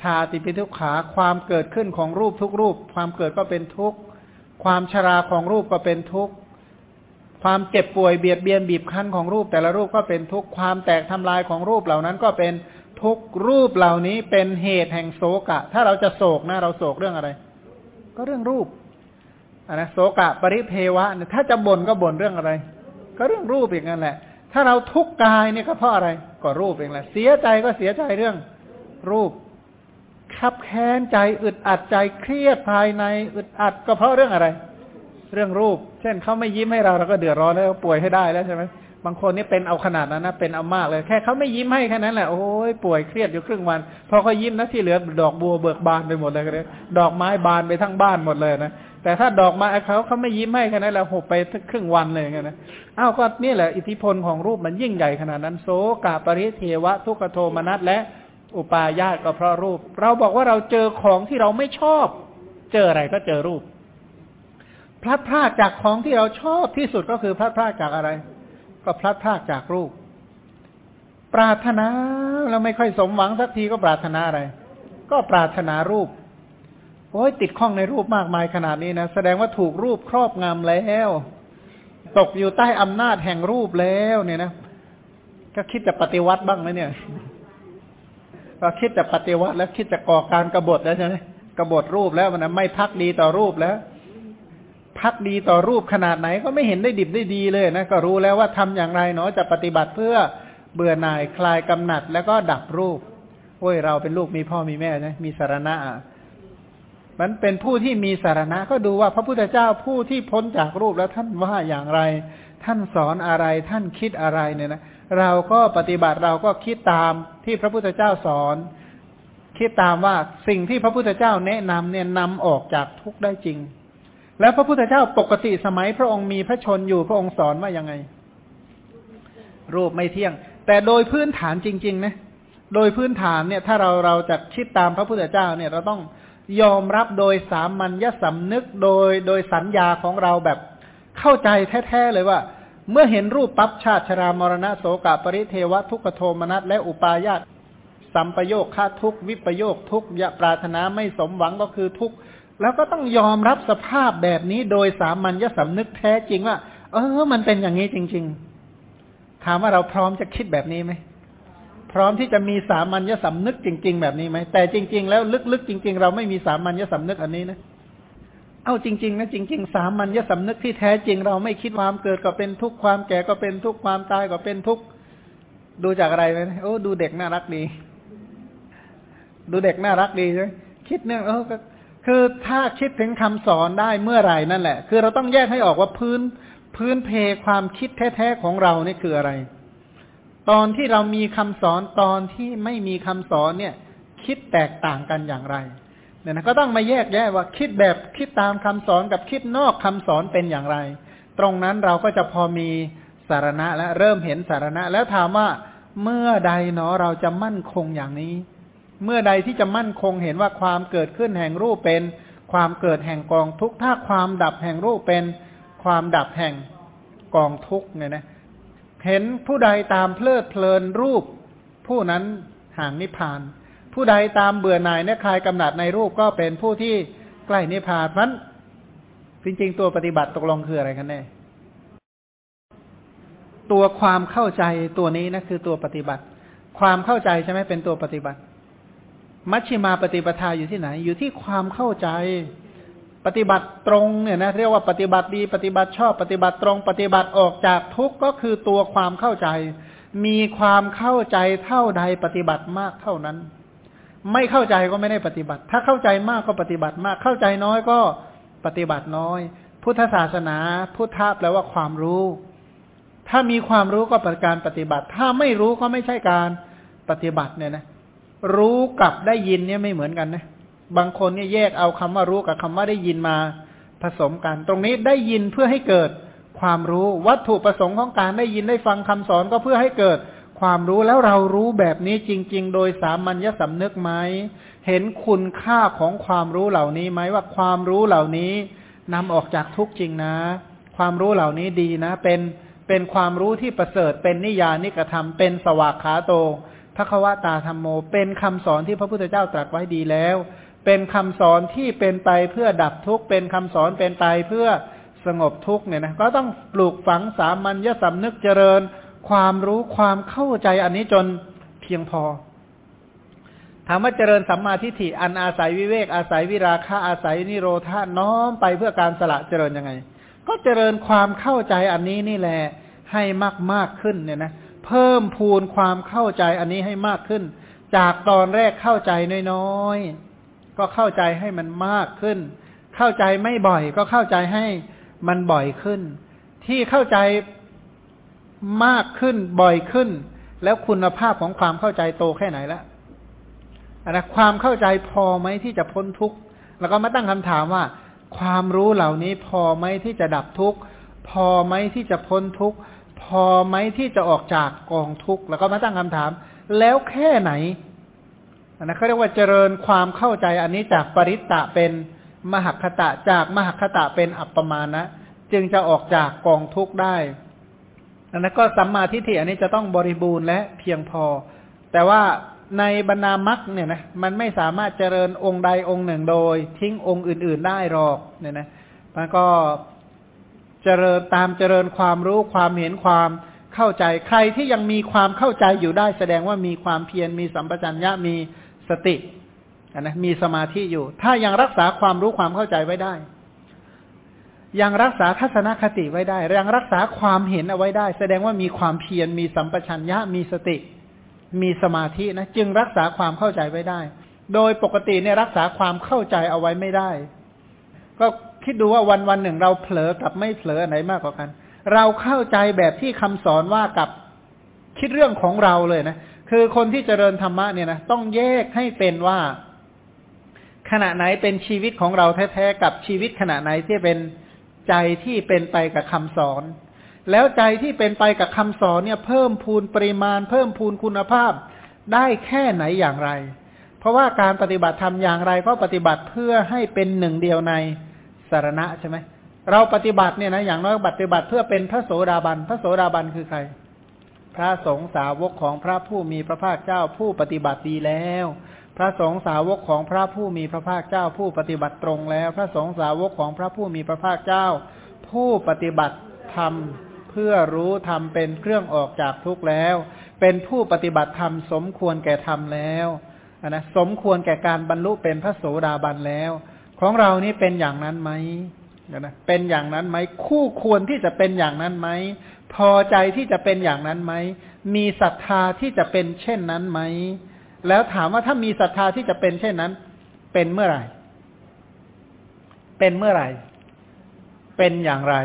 [SPEAKER 1] ชาติปิทุกขา ความเกิดขึ้นของรูปทุกรูป ความเกิดก็เป็นทุกข์ ความชราของรูปก็เป็นทุกข์ ความเจ็บป่วยเบียดเบียนบีบคั้นของรูปแต่ละรูปก็เป็นทุกข์ความแตกทำลายของรูปเหล่านั้นก็เป็นทุกรูปเหล่านี้เป็นเหตุแห่งโศกะ ถ้าเราจะโศกนะเราโศกเรื่องอะไร ก็เรื่องรูปอันนะโสกะปริเพวะถ้าจะบ่นก็บ่นเรื่องอะไร ก็เรื่องรูปอย่างนั้นแหละ ถ้าเราทุกข์กายเนี่ยก็เพราะอะไร ก็รูปเองแหละ เสียใจก็เสียใจเรื่องรูปขับแค้นใจอึดอัดใจเครียดภายในอึดอัดก็เพราะเรื่องอะไร เรื่องรูป เช่นเขาไม่ยิ้มให้เราเราก็เดือดร้อนแล้วป่วยให้ได้แล้วใช่ไหมบางคนนี่เป็นเอาขนาดนั้นนะเป็นเอามากเลยแค่เขาไม่ยิ้มให้แค่นั้นแหละโอ้ยป่วยเครียดอยู่ครึ่งวันพอเขายิ้มนะที่เหลือดอกบัวเบิกบานไปหมดเลยเลยดอกไม้บานไปทั้งบ้านหมดเลยนะแต่ถ้าดอกไม้เขาเขาไม่ยิ้มให้แค่นั้นเราหบไปครึ่งวันเลยไงนะอ้าวก็นี่แหละอิทธิพลของรูปมันยิ่งใหญ่ขนาดนั้นโสกาปริเทวะ ทุกโทมนัสและอุปาญาตก็เพราะรูป เราบอกว่าเราเจอของที่เราไม่ชอบ เจออะไรก็เจอรูป พลัดพรากจากของที่เราชอบที่สุดก็คือพลัดพรากจากอะไร ก็พลัดพรากจากรูป ปรารถนาเราไม่ค่อยสมหวังสักทีก็ปรารถนาอะไร ก็ปรารถนารูปโอ้ยติดข้องในรูปมากมายขนาดนี้นะแสดงว่าถูกรูปครอบงำแล้ว ตกอยู่ใต้อำนาจแห่งรูปแล้วเนี่ยนะ ก็คิดจะปฏิวัติบ้างไหมเนี่ยก็คิดจะปฏิวัติแล้วคิดจะก่อการกรบฏแล้วใช่ไหมกบฏรูปแล้วมันไม่พักดีต่อรูปแล้ว พักดีต่อรูปขนาดไหนก็ไม่เห็นได้ดิบได้ดีเลยนะก็รู้แล้วว่าทำอย่างไรเนาะจะปฏิบัติเพื่อเบื่อหน่ายคลายกำหนัด แล้วก็ดับรูปโอ้ยเราเป็นลูกมีพ่อมีแม่นะมีสารณะมันเป็นผู้ที่มีสารณะ ก็ดูว่าพระพุทธเจ้าผู้ที่พ้นจากรูปแล้วท่านว่าอย่างไร ท่านสอนอะไรท่านคิดอะไรเนี่ยนะเราก็ปฏิบัติเราก็คิดตามที่พระพุทธเจ้าสอน คิดตามว่าสิ่งที่พระพุทธเจ้าแนะนำเนี่ยนำออกจากทุกข์ได้จริง แล้วพระพุทธเจ้าปกติสมัยพระองค์มีพระชนอยู่พระองค์สอนว่ายังไง รูปไม่เที่ยง แต่โดยพื้นฐานจริง ๆ นะ โดยพื้นฐานเนี่ย ถ้าเราเราจะคิดตามพระพุทธเจ้าเนี่ย เราต้องยอมรับโดยสามัญญสำนึกโดยโดยสัญญาของเราแบบเข้าใจแท้ๆเลยว่า เมื่อเห็นรูปปั๊บชาติชรามรณะโสกปริเทวทุกขโทมนัสและอุปาญาตสัมปโยคค่าทุกวิปโยคทุกยะปรารถนาไม่สมหวังก็คือทุก แล้วก็ต้องยอมรับสภาพแบบนี้โดยสามัญญสำนึกแท้จริงว่า เออ มันเป็นอย่างนี้จริง ๆ ถามว่าเราพร้อมจะคิดแบบนี้ไหมพร้อมที่จะมีสามัญญสำนึกจริง ๆ แบบนี้ไหมแต่จริง ๆ แล้วลึกๆจริง ๆ เราไม่มีสามัญญสำนึกอันนี้นะเอาจริงๆนะจริง ๆ สามัญญสำนึกที่แท้จริง เราไม่คิดความเกิดก็เป็นทุกข์ความแก่ก็เป็นทุกข์ความตายก็เป็นทุกข์ดูจากอะไรไหมโอ้ดูเด็กน่ารักดี ดูเด็กน่ารักดีใช่ไหมคิดเนี่ยเออ คือถ้าคิดถึงคำสอนได้เมื่อไหร่นั่นแหละ คือเราต้องแยกให้ออกว่าพื้นพื้นเพความคิดแท้ๆของเราเนี่ยคืออะไร ตอนที่เรามีคำสอนตอนที่ไม่มีคำสอนเนี่ย คิดแตกต่างกันอย่างไรเนี่ยนะก็ต้องมาแยกแยะว่าคิดแบบคิดตามคำสอนกับคิดนอกคำสอนเป็นอย่างไร ตรงนั้นเราก็จะพอมีสารณะและเริ่มเห็นสารณะ แล้วถามว่าเมื่อใดเนาะเราจะมั่นคงอย่างนี้ เมื่อใดที่จะมั่นคงเห็นว่าความเกิดขึ้นแห่งรูปเป็น ความเกิดแห่งกองทุกข์ถ้าความดับแห่งรูปเป็น ความดับแห่งกองทุกข์เนี่ยนะเห็นผู้ใดตามเพลิดเพลินรูป ผู้นั้นห่างนิพพาน ผู้ใดตามเบื่อหน่ายเนี่ยคลายกำหนัดในรูปก็เป็นผู้ที่ใกล้นิพพานนั้นจริงๆ ตัวปฏิบัติตกลงคืออะไรกันแน่ตัวความเข้าใจตัวนี้นะคือตัวปฏิบัติ ความเข้าใจใช่ไหมเป็นตัวปฏิบัติ มัชชิมาปฏิปทาอยู่ที่ไหน อยู่ที่ความเข้าใจปฏิบัติตรงเนี่ยนะเรียกว่าปฏิบัติดีปฏิบัติชอบปฏิบัติตรง ปฏิบัติออกจากทุกข์ก็คือตัวความเข้าใจ มีความเข้าใจเท่าใดปฏิบัติมากเท่านั้น ไม่เข้าใจก็ไม่ได้ปฏิบัติ ถ้าเข้าใจมากก็ปฏิบัติมาก เข้าใจน้อยก็ปฏิบัติน้อย พุทธศาสนา พุทธะแปลว่าความรู้ ถ้ามีความรู้ก็เป็นการปฏิบัติ ถ้าไม่รู้ก็ไม่ใช่การปฏิบัติเนี่ยนะ รู้กับได้ยินเนี่ยไม่เหมือนกันนะ บางคนเนี่ยแยกเอาคำว่ารู้กับคำว่าได้ยินมาผสมกัน ตรงนี้ได้ยินเพื่อให้เกิดความรู้วัตถุประสงค์ของการได้ยินได้ฟังคำสอนก็เพื่อให้เกิดความรู้แล้วเรารู้แบบนี้จริง ๆ โดยสามัญญสำนึกไหมเห็นคุณค่าของความรู้เหล่านี้ไหมว่าความรู้เหล่านี้นำออกจากทุกจริงนะ ความรู้เหล่านี้ดีนะ เป็นเป็นความรู้ที่ประเสริฐเป็นนิยานิกระทำเป็นสวากขาโต พระควตาธรรมโม เป็นคำสอนที่พระพุทธเจ้าตรัสไว้ดีแล้ว เป็นคำสอนที่เป็นไปเพื่อดับทุกข์ เป็นคำสอนเป็นไปเพื่อสงบทุกข์เนี่ยนะ ก็ต้องปลูกฝังสามัญญสำนึกเจริญ ความรู้ความเข้าใจอันนี้จนเพียงพอถามว่าเจริญสัมมาทิฏฐิอันอาศัยวิเวกอาศัยวิราคะอาศัยนิโรธาน้อมไปเพื่อการสละเจริญยังไง ก็เจริญความเข้าใจอันนี้นี่แหละให้มากมากขึ้นเนี่ยนะเพิ่มพูนความเข้าใจอันนี้ให้มากขึ้น จากตอนแรกเข้าใจน้อยๆก็เข้าใจให้มันมากขึ้น เข้าใจไม่บ่อย ก็เข้าใจให้มันบ่อยขึ้น ที่เข้าใจมากขึ้นบ่อยขึ้น แล้วคุณภาพของความเข้าใจโตแค่ไหนละอันนะความเข้าใจพอไหมที่จะพ้นทุกข์แล้วก็มาตั้งคำถามว่า ความรู้เหล่านี้พอไหมที่จะดับทุกข์พอไหมที่จะพ้นทุกข์ พอไหมที่จะออกจากกองทุกข์แล้วก็มาตั้งคำถาม แล้วแค่ไหนนะเขาเรียกว่าเจริญความเข้าใจอันนี้จากปริตตะเป็นมหคตะจากมหคตะเป็นอัปปมานะจึงจะออกจากกองทุกข์ได้อันนั้นก็สัมมาทิฏฐิอันนี้จะต้องบริบูรณ์และเพียงพอ แต่ว่าในบรรดามรรคเนี่ยนะมันไม่สามารถเจริญองค์ใดองค์หนึ่งโดย ทิ้งองค์อื่น ๆได้หรอกเนี่ยนะมันก็ เจริญตามเจริญความรู้ความเห็นความเข้าใจใครที่ยังมีความเข้าใจอยู่ได้ แสดงว่ามีความเพียรมีสัมปชัญญะมีสตินะมีสมาธิอยู่ ถ้ายังรักษาความรู้ความเข้าใจไว้ได้ ยังรักษาทัศนคติไว้ได้ยังรักษาความเห็นเอาไว้ได้ แสดงว่ามีความเพียรมีสัมปชัญญะมีสติ มีสมาธินะจึงรักษาความเข้าใจไว้ได้ โดยปกติเนี่ยรักษาความเข้าใจเอาไว้ไม่ได้ ก็ คิดดูว่าวันวันหนึ่งเราเผลอกับไม่เผลอไหนมากกว่ากัน เราเข้าใจแบบที่คำสอนว่ากับคิดเรื่องของเราเลยนะ คือคนที่เจริญธรรมะเนี่ยนะต้องแยกให้เป็นว่า ขณะไหนเป็นชีวิตของเราแท้ๆกับชีวิตขณะไหนที่เป็นใจที่เป็นไปกับคำสอน แล้วใจที่เป็นไปกับคำสอนเนี่ย เพิ่มพูนปริมาณ เพิ่มพูนคุณภาพ ได้แค่ไหนอย่างไร เพราะว่าการปฏิบัติทำอย่างไรก็ปฏิบัติเพื่อให้เป็นหนึ่งเดียวใน สารณะใช่ไหมเราปฏิบัติเนี่ยนะอย่างน้อยปฏิบัติเพื่อเป็นพระโสดาบัน พระโสดาบันคือใคร พระสงฆ์สาวกของพระผู้มีพระภาคเจ้าผู้ปฏิบัติดีแล้ว พระสงฆ์สาวกของพระผู้มีพระภาคเจ้า ผู้ปฏิบัติตรงแล้ว พระสงฆ์สาวกของพระผู้มีพระภาคเจ้า ผู้ปฏิบัติธรรมเพื่อรู้ธรรมเป็นเครื่องออกจากทุกข์แล้ว เป็นผู้ปฏิบัติธรรมสมควรแก่ธรรมแล้วนะสมควรแก่การบรรลุเป็นพระโสดาบันแล้ว ของเรานี่เป็นอย่างนั้นไหมนะเป็นอย่างนั้นไหมคู่ควรที่จะเป็นอย่างนั้นไหมพอใจที่จะเป็นอย่างนั้นไหมมีศรัทธาที่จะเป็นเช่นนั้นไหมแล้วถามว่าถ้ามีศรัทธาที่จะเป็นเช่นนั้น เป็นเมื่อไหร่ เป็นเมื่อไหร่ เป็นอย่างไร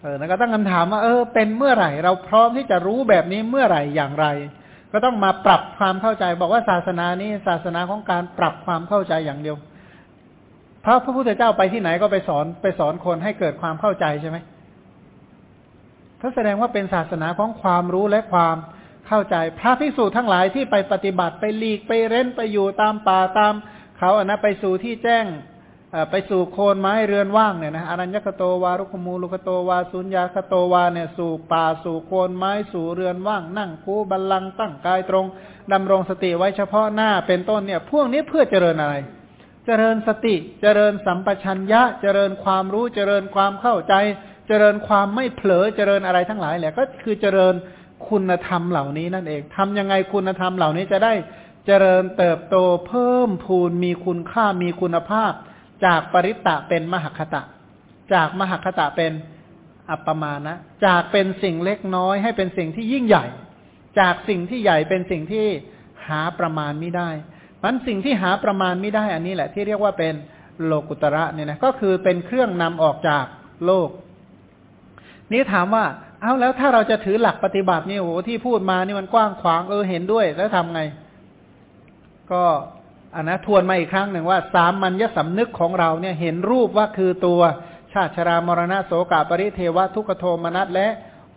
[SPEAKER 1] เออแล้วก็ตั้งคำถามว่าเออ เป็นเมื่อไหร่ เราพร้อมที่จะรู้แบบนี้เมื่อไหร่อย่างไร ก็ต้องมาปรับความเข้าใจ บอกว่าศาสนานี้ศาสนาของการปรับความเข้าใจอย่างเดียว พระพระพุทธเจ้าไปที่ไหนก็ไปสอนไปสอนคนให้เกิดความเข้าใจใช่ไหมถ้าแสดงว่าเป็นศาสนาของความรู้และความเข้าใจ พระภิกษุทั้งหลายที่ไปปฏิบัติไปหลีกไปเร้นไปอยู่ตามป่าตาม เขาอะนะไปสู่ที่แจ้งไปสู่โคนไม้เรือนว่างเนี่ยนะอรัญญคโตวารุคมูลุคโตวาสุญญาคโตวาเนี่ยสู่ป่าสู่โคนไม้สู่เรือนว่าง นั่งคูบัลลังตั้งกายตรงดำรงสติไว้เฉพาะหน้าเป็นต้นเนี่ย พวกนี้เพื่อเจริญอะไร เจริญสติ เจริญสัมปชัญญะ เจริญความรู้ เจริญความเข้าใจ เจริญความไม่เผลอ เจริญอะไรทั้งหลายแหละก็คือเจริญคุณธรรมเหล่านี้นั่นเองทำยังไงคุณธรรมเหล่านี้จะได้เจริญเติบโตเพิ่มพูนมีคุณค่ามีคุณภาพ จากปริตตะเป็นมหคตะ จากมหคตะเป็นอัปปมานะ จากเป็นสิ่งเล็กน้อย ให้เป็นสิ่งที่ยิ่งใหญ่ จากสิ่งที่ใหญ่เป็นสิ่งที่หาประมาณไม่ได้ มันสิ่งที่หาประมาณไม่ได้อันนี้แหละที่เรียกว่าเป็นโลกุตระเนี่ยนะก็คือเป็นเครื่องนำออกจากโลก นี้ถามว่า เอาแล้วถ้าเราจะถือหลักปฏิบัตินี่โอ้โหที่พูดมานี่มันกว้างขวางเออเห็นด้วย แล้วทำไง ก็อันนะทวนมาอีกครั้งหนึ่งว่า สามัญญสำนึกของเราเนี่ยเห็นรูปว่าคือตัวชาติชรามรณะโสกาปริเทวะทุกโทมนัสและ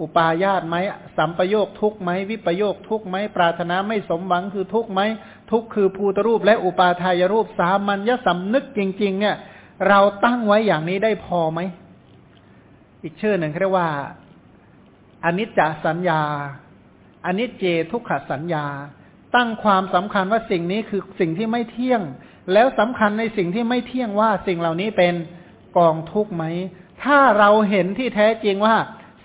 [SPEAKER 1] อุปาญาตไหมสัมปโยคทุกไหมวิปโยคทุกไหมปรารถนาไม่สมหวังคือทุกไหมทุกคือภูตรูปและอุปาทายรูปสามัญญสำนึกจริง ๆ เนี่ย เราตั้งไว้อย่างนี้ได้พอไหม อีกชื่อหนึ่งเรียกว่าอนิจจสัญญาอนิจเจทุกขสัญญา ตั้งความสำคัญว่าสิ่งนี้คือสิ่งที่ไม่เที่ยง แล้วสำคัญในสิ่งที่ไม่เที่ยงว่าสิ่งเหล่านี้เป็นกองทุกไหม ถ้าเราเห็นที่แท้จริงว่า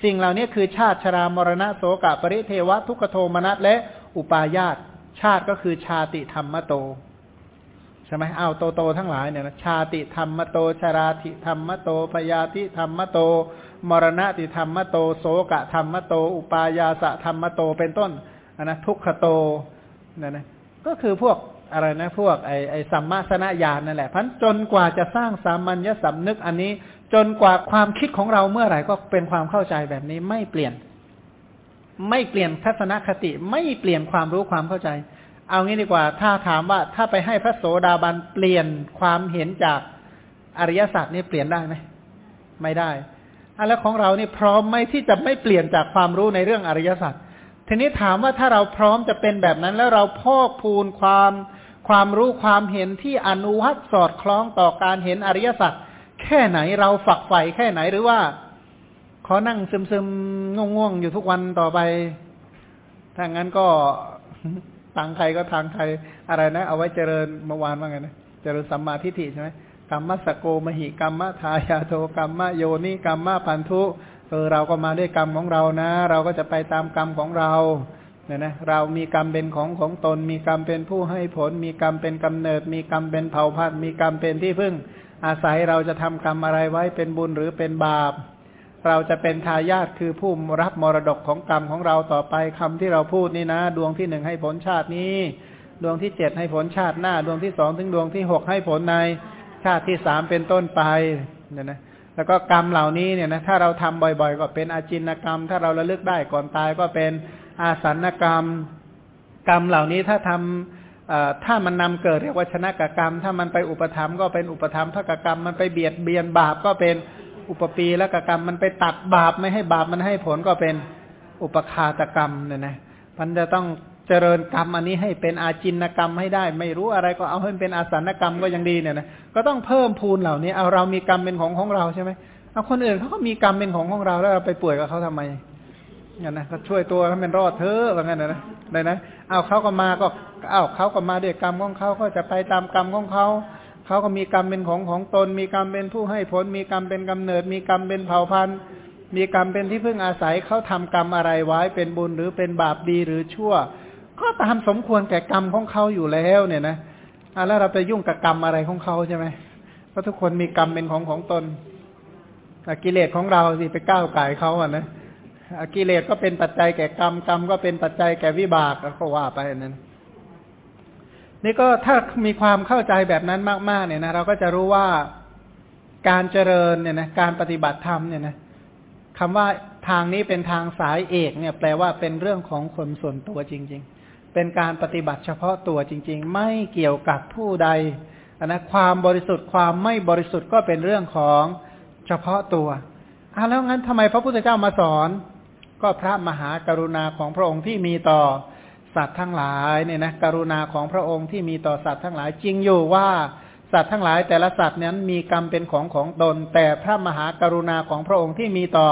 [SPEAKER 1] สิ่งเหล่านี้คือชาติชรามรณะโสกะปริเทวะ ทุกขโทมนัสและอุปาญาตชาติก็คือชาติธรรมโตใช่ไหมเอาโตโตทั้งหลายเนี่ยนะชาติธรรมโตชราติธรรมโตพยาธิธรรมโต มรณะติธรรมโต โสกะธรรมโต อุปายาสะธรรมโตเป็นต้นนะทุกขโตนั่นนะก็คือพวกอะไรนะพวกไอไอสัมมาสนญาณนั่นแหละพันจนกว่าจะสร้างสามัญญสำนึกอันนี้ จนกว่าความคิดของเราเมื่อไหร่ก็เป็นความเข้าใจแบบนี้ไม่เปลี่ยน ไม่เปลี่ยนทัศนคติไม่เปลี่ยนความรู้ความเข้าใจ เอางี้ดีกว่า ถ้าถามว่าถ้าไปให้พระโสดาบันเปลี่ยนความเห็นจากอริยสัจนี่เปลี่ยนได้ไหมไม่ได้อะแล้วของเรานี่พร้อมไหมที่จะไม่เปลี่ยนจากความรู้ในเรื่องอริยสัจทีนี้ถามว่าถ้าเราพร้อมจะเป็นแบบนั้น แล้วเราพอกพูนความความรู้ความเห็นที่อนุวัตสอดคล้องต่อการเห็นอริยสัจ แค่ไหนเราฝักใฝ่แค่ไหนหรือว่า ขอนั่งซึมซึมง่วงง่วงอยู่ทุกวันต่อไป ถ้างั้นก็ทางใครก็ทางใครอะไรนะ เอาไว้เจริญเมื่อวานว่าไงนะเจริญสัมมาทิฏฐิใช่ไหมกรรมสโกมหิกรรมทายาโทกรรมโยนิกรรมพันธุเออเราก็มาด้วยกรรมของเรานะ เราก็จะไปตามกรรมของเราเนี่ยนะเรามีกรรมเป็นของของตน มีกรรมเป็นผู้ให้ผล มีกรรมเป็นกำเนิด มีกรรมเป็นเผ่าพันธุ์มีกรรมเป็นที่พึ่งอาศัยเราจะทำกรรมอะไรไว้เป็นบุญหรือเป็นบาป เราจะเป็นทายาทคือผู้รับมรดกของกรรมของเราต่อไปคำที่เราพูดนี่นะ ดวงที่หนึ่งให้ผลชาตินี้ ดวงที่เจ็ดให้ผลชาติหน้า ดวงที่สองถึงดวงที่หกให้ผลในชาติที่สามเป็นต้นไปเนี่ยนะแล้วก็กรรมเหล่านี้เนี่ยนะถ้าเราทำบ่อยๆ ก็เป็นอาจินกรรม ถ้าเราระลึกได้ก่อนตายก็เป็นอาสันกรรม กรรมเหล่านี้ถ้าทำ ถ้ามันนำเกิดเรียกว่าชนะกกรรม ถ้ามันไปอุปธรรมก็เป็นอุปธรรมภกกรรมมันไปเบียดเบียนบาปก็เป็นอุปปีและกกรรม มันไปตัดบาปไม่ให้บาปมันให้ผลก็เป็นอุปคาตกรรมเนี่ยนะมันจะต้องเจริญกรรมอันนี้ให้เป็นอาจินกรรมให้ได้ ไม่รู้อะไรก็เอาให้เป็นอาสันกรรมก็ยังดีเนี่ยนะก็ต้องเพิ่มพูนเหล่านี้เอาเรามีกรรมเป็นของของเราใช่ไหมเอาคนอื่นเขาก็มีกรรมเป็นของของเราแล้วเราไปป่วยกับเขาทำไม เนี่ยนะก็ช่วยตัวให้มันรอดเถอะว่างั้นนะเลยนะเอาเขาก็มาก็เอาเขาก็มาด้วยกรรมของเขาก็จะไปตามกรรมของเขาเขาก็มีกรรมเป็นของของตน มีกรรมเป็นผู้ให้ผล มีกรรมเป็นกำเนิด มีกรรมเป็นเผ่าพันธุ์ มีกรรมเป็นที่พึ่งอาศัยเขาทำกรรมอะไรไว้เป็นบุญหรือเป็นบาปดีหรือชั่ว ก็ตามสมควรแก่กรรมของเขาอยู่แล้วเนี่ยนะอแล้วเราไปยุ่งกับกรรมอะไรของเขาใช่ไหมเพราะทุกคนมีกรรมเป็นของของตนกิเลสของเราสิไปก้าวไก่เขาอะนะ กิเลสก็เป็นปัจจัยแก่กรรมกรรมก็เป็นปัจจัยแก่วิบากก็ว่าไปนั้นนี่ก็ถ้ามีความเข้าใจแบบนั้นมากๆเนี่ยนะเราก็จะรู้ว่าการเจริญเนี่ยนะการปฏิบัติธรรมเนี่ยนะคำว่าทางนี้เป็นทางสายเอกเนี่ย แปลว่าเป็นเรื่องของคนส่วนตัวจริง ๆ เป็นการปฏิบัติเฉพาะตัวจริง ๆ ไม่เกี่ยวกับผู้ใดนะความบริสุทธิ์ความไม่บริสุทธิ์ก็เป็นเรื่องของเฉพาะตัวอะแล้วงั้นทำไมพระพุทธเจ้ามาสอน ก็พระมหากรุณาของพระองค์ที่มีต่อสัตว์ทั้งหลายเนี่ยนะกรุณาของพระองค์ที่มีต่อสัตว์ทั้งหลายจริงอยู่ว่าสัตว์ทั้งหลายแต่ละสัตว์นั้นมีกรรมเป็นของของตน แต่พระมหากรุณาของพระองค์ที่มีต่อ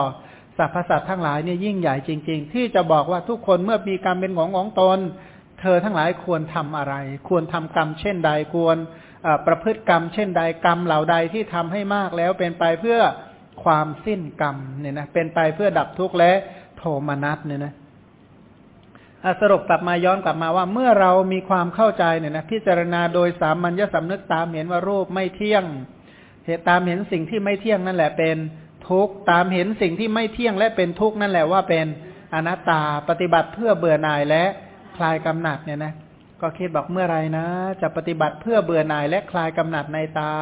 [SPEAKER 1] สรรพสัตว์ทั้งหลายเนี่ยยิ่งใหญ่จริง ๆ ที่จะบอกว่าทุกคนเมื่อมีกรรมเป็นของของตน เธอทั้งหลายควรทำอะไร ควรทำกรรมเช่นใดควรประพฤติกรรมเช่นใดกรรมเหล่าใดที่ทำให้มากแล้วเป็นไปเพื่อความสิ้นกรรมเนี่ยนะเป็นไปเพื่อดับทุกข์และ ทมนัสเนี่ยนะสรุปกลับมาย้อนกลับมาว่า เมื่อเรามีความเข้าใจเนี่ยนะพิจารณาโดยสามัญญสำนึกตามเห็นว่ารูปไม่เที่ยงเหตุตามเห็นสิ่งที่ไม่เที่ยงนั่นแหละเป็นทุกข์ตามเห็นสิ่งที่ไม่เที่ยงและเป็นทุกข์นั่นแหละว่าเป็นอนัตตาปฏิบัติเพื่อเบื่อหน่ายและคลายกำหนัดเนี่ยนะก็คิดบอกเมื่อไรนะ จะปฏิบัติเพื่อเบื่อหน่ายและคลายกำหนัดในตา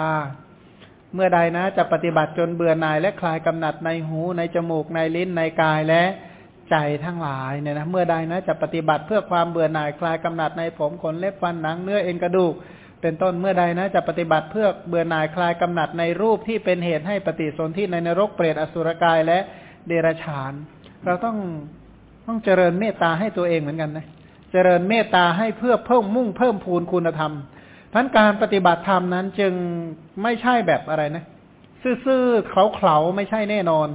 [SPEAKER 1] เมื่อใดนะ จะปฏิบัติจนเบื่อหน่ายและคลายกำหนัดในหูในจมูกในลิ้นในกายและ ใจทั้งหลายเนี่ยนะเมื่อใดนะจะปฏิบัติเพื่อความเบื่อหน่ายคลายกำหนัดในผมขนเล็บฟันหนังเนื้อเอ็นกระดูก เป็นต้นเมื่อใดนะจะปฏิบัติเพื่อเบื่อหน่ายคลายกำหนัดในรูปที่เป็นเหตุให้ปฏิสนธิในนรกเปรตอสุรกายและเดรัจฉาน เราต้องต้องเจริญเมตตาให้ตัวเองเหมือนกันนะเจริญเมตตาให้เพื่อเพิ่มมุ่งเพิ่มพูนคุณธรรมพันการปฏิบัติธรรมนั้นจึงไม่ใช่แบบอะไรนะ ซื่อๆเขาๆไม่ใช่แน่นอน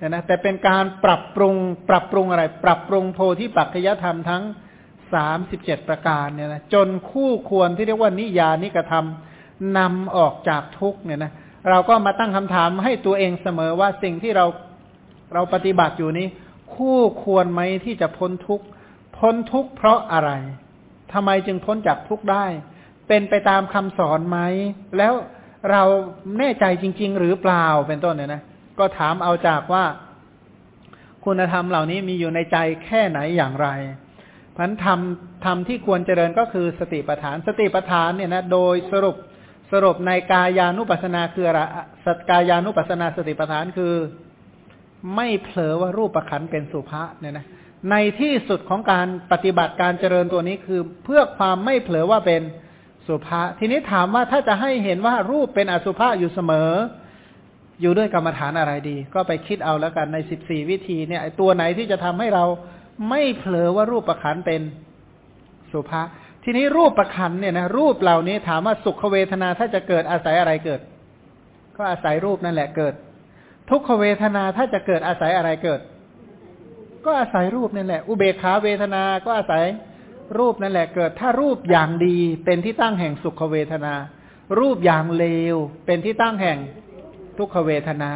[SPEAKER 1] นี่ยนะแต่เป็นการปรับปรุงปรับปรุงอะไร ปรับปรุงโพธิปัจจยธรรมทั้งสามสิบเจ็ดประการเนี่ยนะจนคู่ควรที่เรียกว่านิยานิกระทำนำออกจากทุกเนี่ยนะเราก็มาตั้งคำถามให้ตัวเองเสมอว่าสิ่งที่เราเราปฏิบัติอยู่นี้ คู่ควรไหมที่จะพ้นทุกพ้นทุกเพราะอะไรทำไมจึงพ้นจากทุกได้ เป็นไปตามคำสอนไหม แล้วเราแน่ใจจริง ๆ หรือเปล่าเป็นต้นเนี่ยนะ ก็ถามเอาจากว่า คุณธรรมเหล่านี้มีอยู่ในใจแค่ไหนอย่างไรพันธรรมธรรมที่ควรเจริญก็คือสติปัฏฐาน สติปัฏฐานเนี่ยนะโดยสรุปสรุปในกายานุปัสนาคืออะไรสัตกายานุปัสนาสติปัฏฐานคือไม่เผลอว่ารูปประคันเป็นสุภาษเนี่ยนะในที่สุดของการปฏิบัติการเจริญตัวนี้คือเพื่อความไม่เผลอว่าเป็นสุภาทีนี้ถามว่าถ้าจะให้เห็นว่ารูปเป็นอสุภะอยู่เสมอ อยู่ด้วยกรรมฐานอะไรดี ก็ไปคิดเอาแล้วกันในสิบสี่วิธีเนี่ยตัวไหนที่จะทำให้เราไม่เผลอว่ารูปประคันเป็นสุภาทีนี้รูปประคันเนี่ยนะรูปเหล่านี้ถามว่าสุขเวทนาถ้าจะเกิดอาศัยอะไรเกิด ก็อาศัยรูปนั่นแหละเกิด ทุกขเวทนาถ้าจะเกิดอาศัยอะไรเกิด ก็อาศัยรูปนั่นแหละ อุเบกขาเวทนาก็อาศัยรูปนั่นแหละเกิด ถ้ารูปอย่างดีเป็นที่ตั้งแห่งสุขเวทนา รูปอย่างเลวเป็นที่ตั้งแห่ง ทุกขเวทนา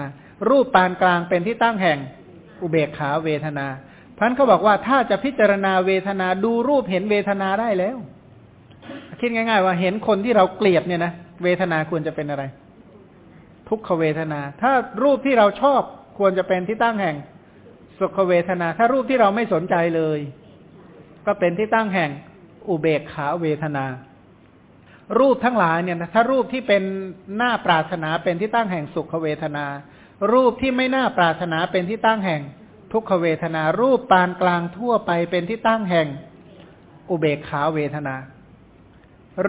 [SPEAKER 1] รูปปานกลางเป็นที่ตั้งแห่งอุเบกขาเวทนาพันเขาบอกว่าถ้าจะพิจารณาเวทนาดูรูปเห็นเวทนาได้แล้ว คิดง่าย ๆ ว่าเห็นคนที่เราเกลียดเนี่ยนะเวทนาควรจะเป็นอะไร ทุกขเวทนา ถ้ารูปที่เราชอบควรจะเป็นที่ตั้งแห่งสุขเวทนา ถ้ารูปที่เราไม่สนใจเลย ก็เป็นที่ตั้งแห่งอุเบกขาเวทนา รูปทั้งหลายเนี่ยนะถ้ารูปที่เป็นหน้าปรารถนาเป็นที่ตั้งแห่งสุขเวทนา รูปที่ไม่น่าปรารถนาเป็นที่ตั้งแห่งทุกขเวทนา รูปปานกลางทั่วไปเป็นที่ตั้งแห่งอุเบกขาเวทนา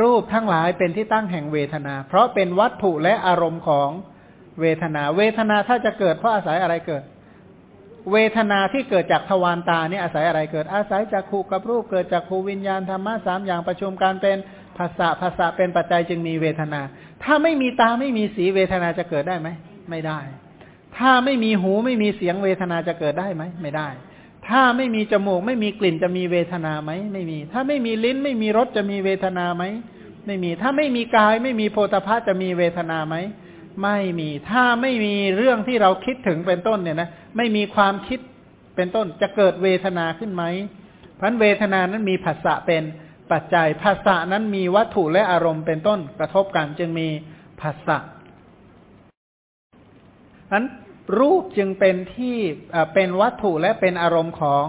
[SPEAKER 1] รูปทั้งหลายเป็นที่ตั้งแห่งเวทนา เพราะเป็นวัตถุและอารมณ์ของเวทนา เวทนาถ้าจะเกิดเพราะอาศัยอะไรเกิด เวทนาที่เกิดจากทวารตาเนี่ยอาศัยอะไรเกิด อาศัยจากขูกับรูปเกิดจากภูวิญญาณธรรมะสามอย่างประชุมการเป็น ภาษาภาษาเป็นปัจจัยจึงมีเวทนา ถ้าไม่มีตาไม่มีสีเวทนาจะเกิดได้ไหม ไม่ได้ ถ้าไม่มีหูไม่มีเสียงเวทนาจะเกิดได้ไหม ไม่ได้ ถ้าไม่มีจมูกไม่มีกลิ่นจะมีเวทนาไหม ไม่มี ถ้าไม่มีลิ้นไม่มีรสจะมีเวทนาไหม ไม่มี ถ้าไม่มีกายไม่มีโพธาภาจะมีเวทนาไหม ไม่มี ถ้าไม่มีเรื่องที่เราคิดถึงเป็นต้นเนี่ยนะ ไม่มีความคิดเป็นต้นจะเกิดเวทนาขึ้นไหมพันเวทนานั้นมีภาษะเป็น ปัจจัยภาษะนั้นมีวัตถุและอารมณ์เป็นต้นกระทบกันจึงมีภาษะนั้นรูปจึงเป็นที่เป็นวัตถุและเป็นอารมณ์ของ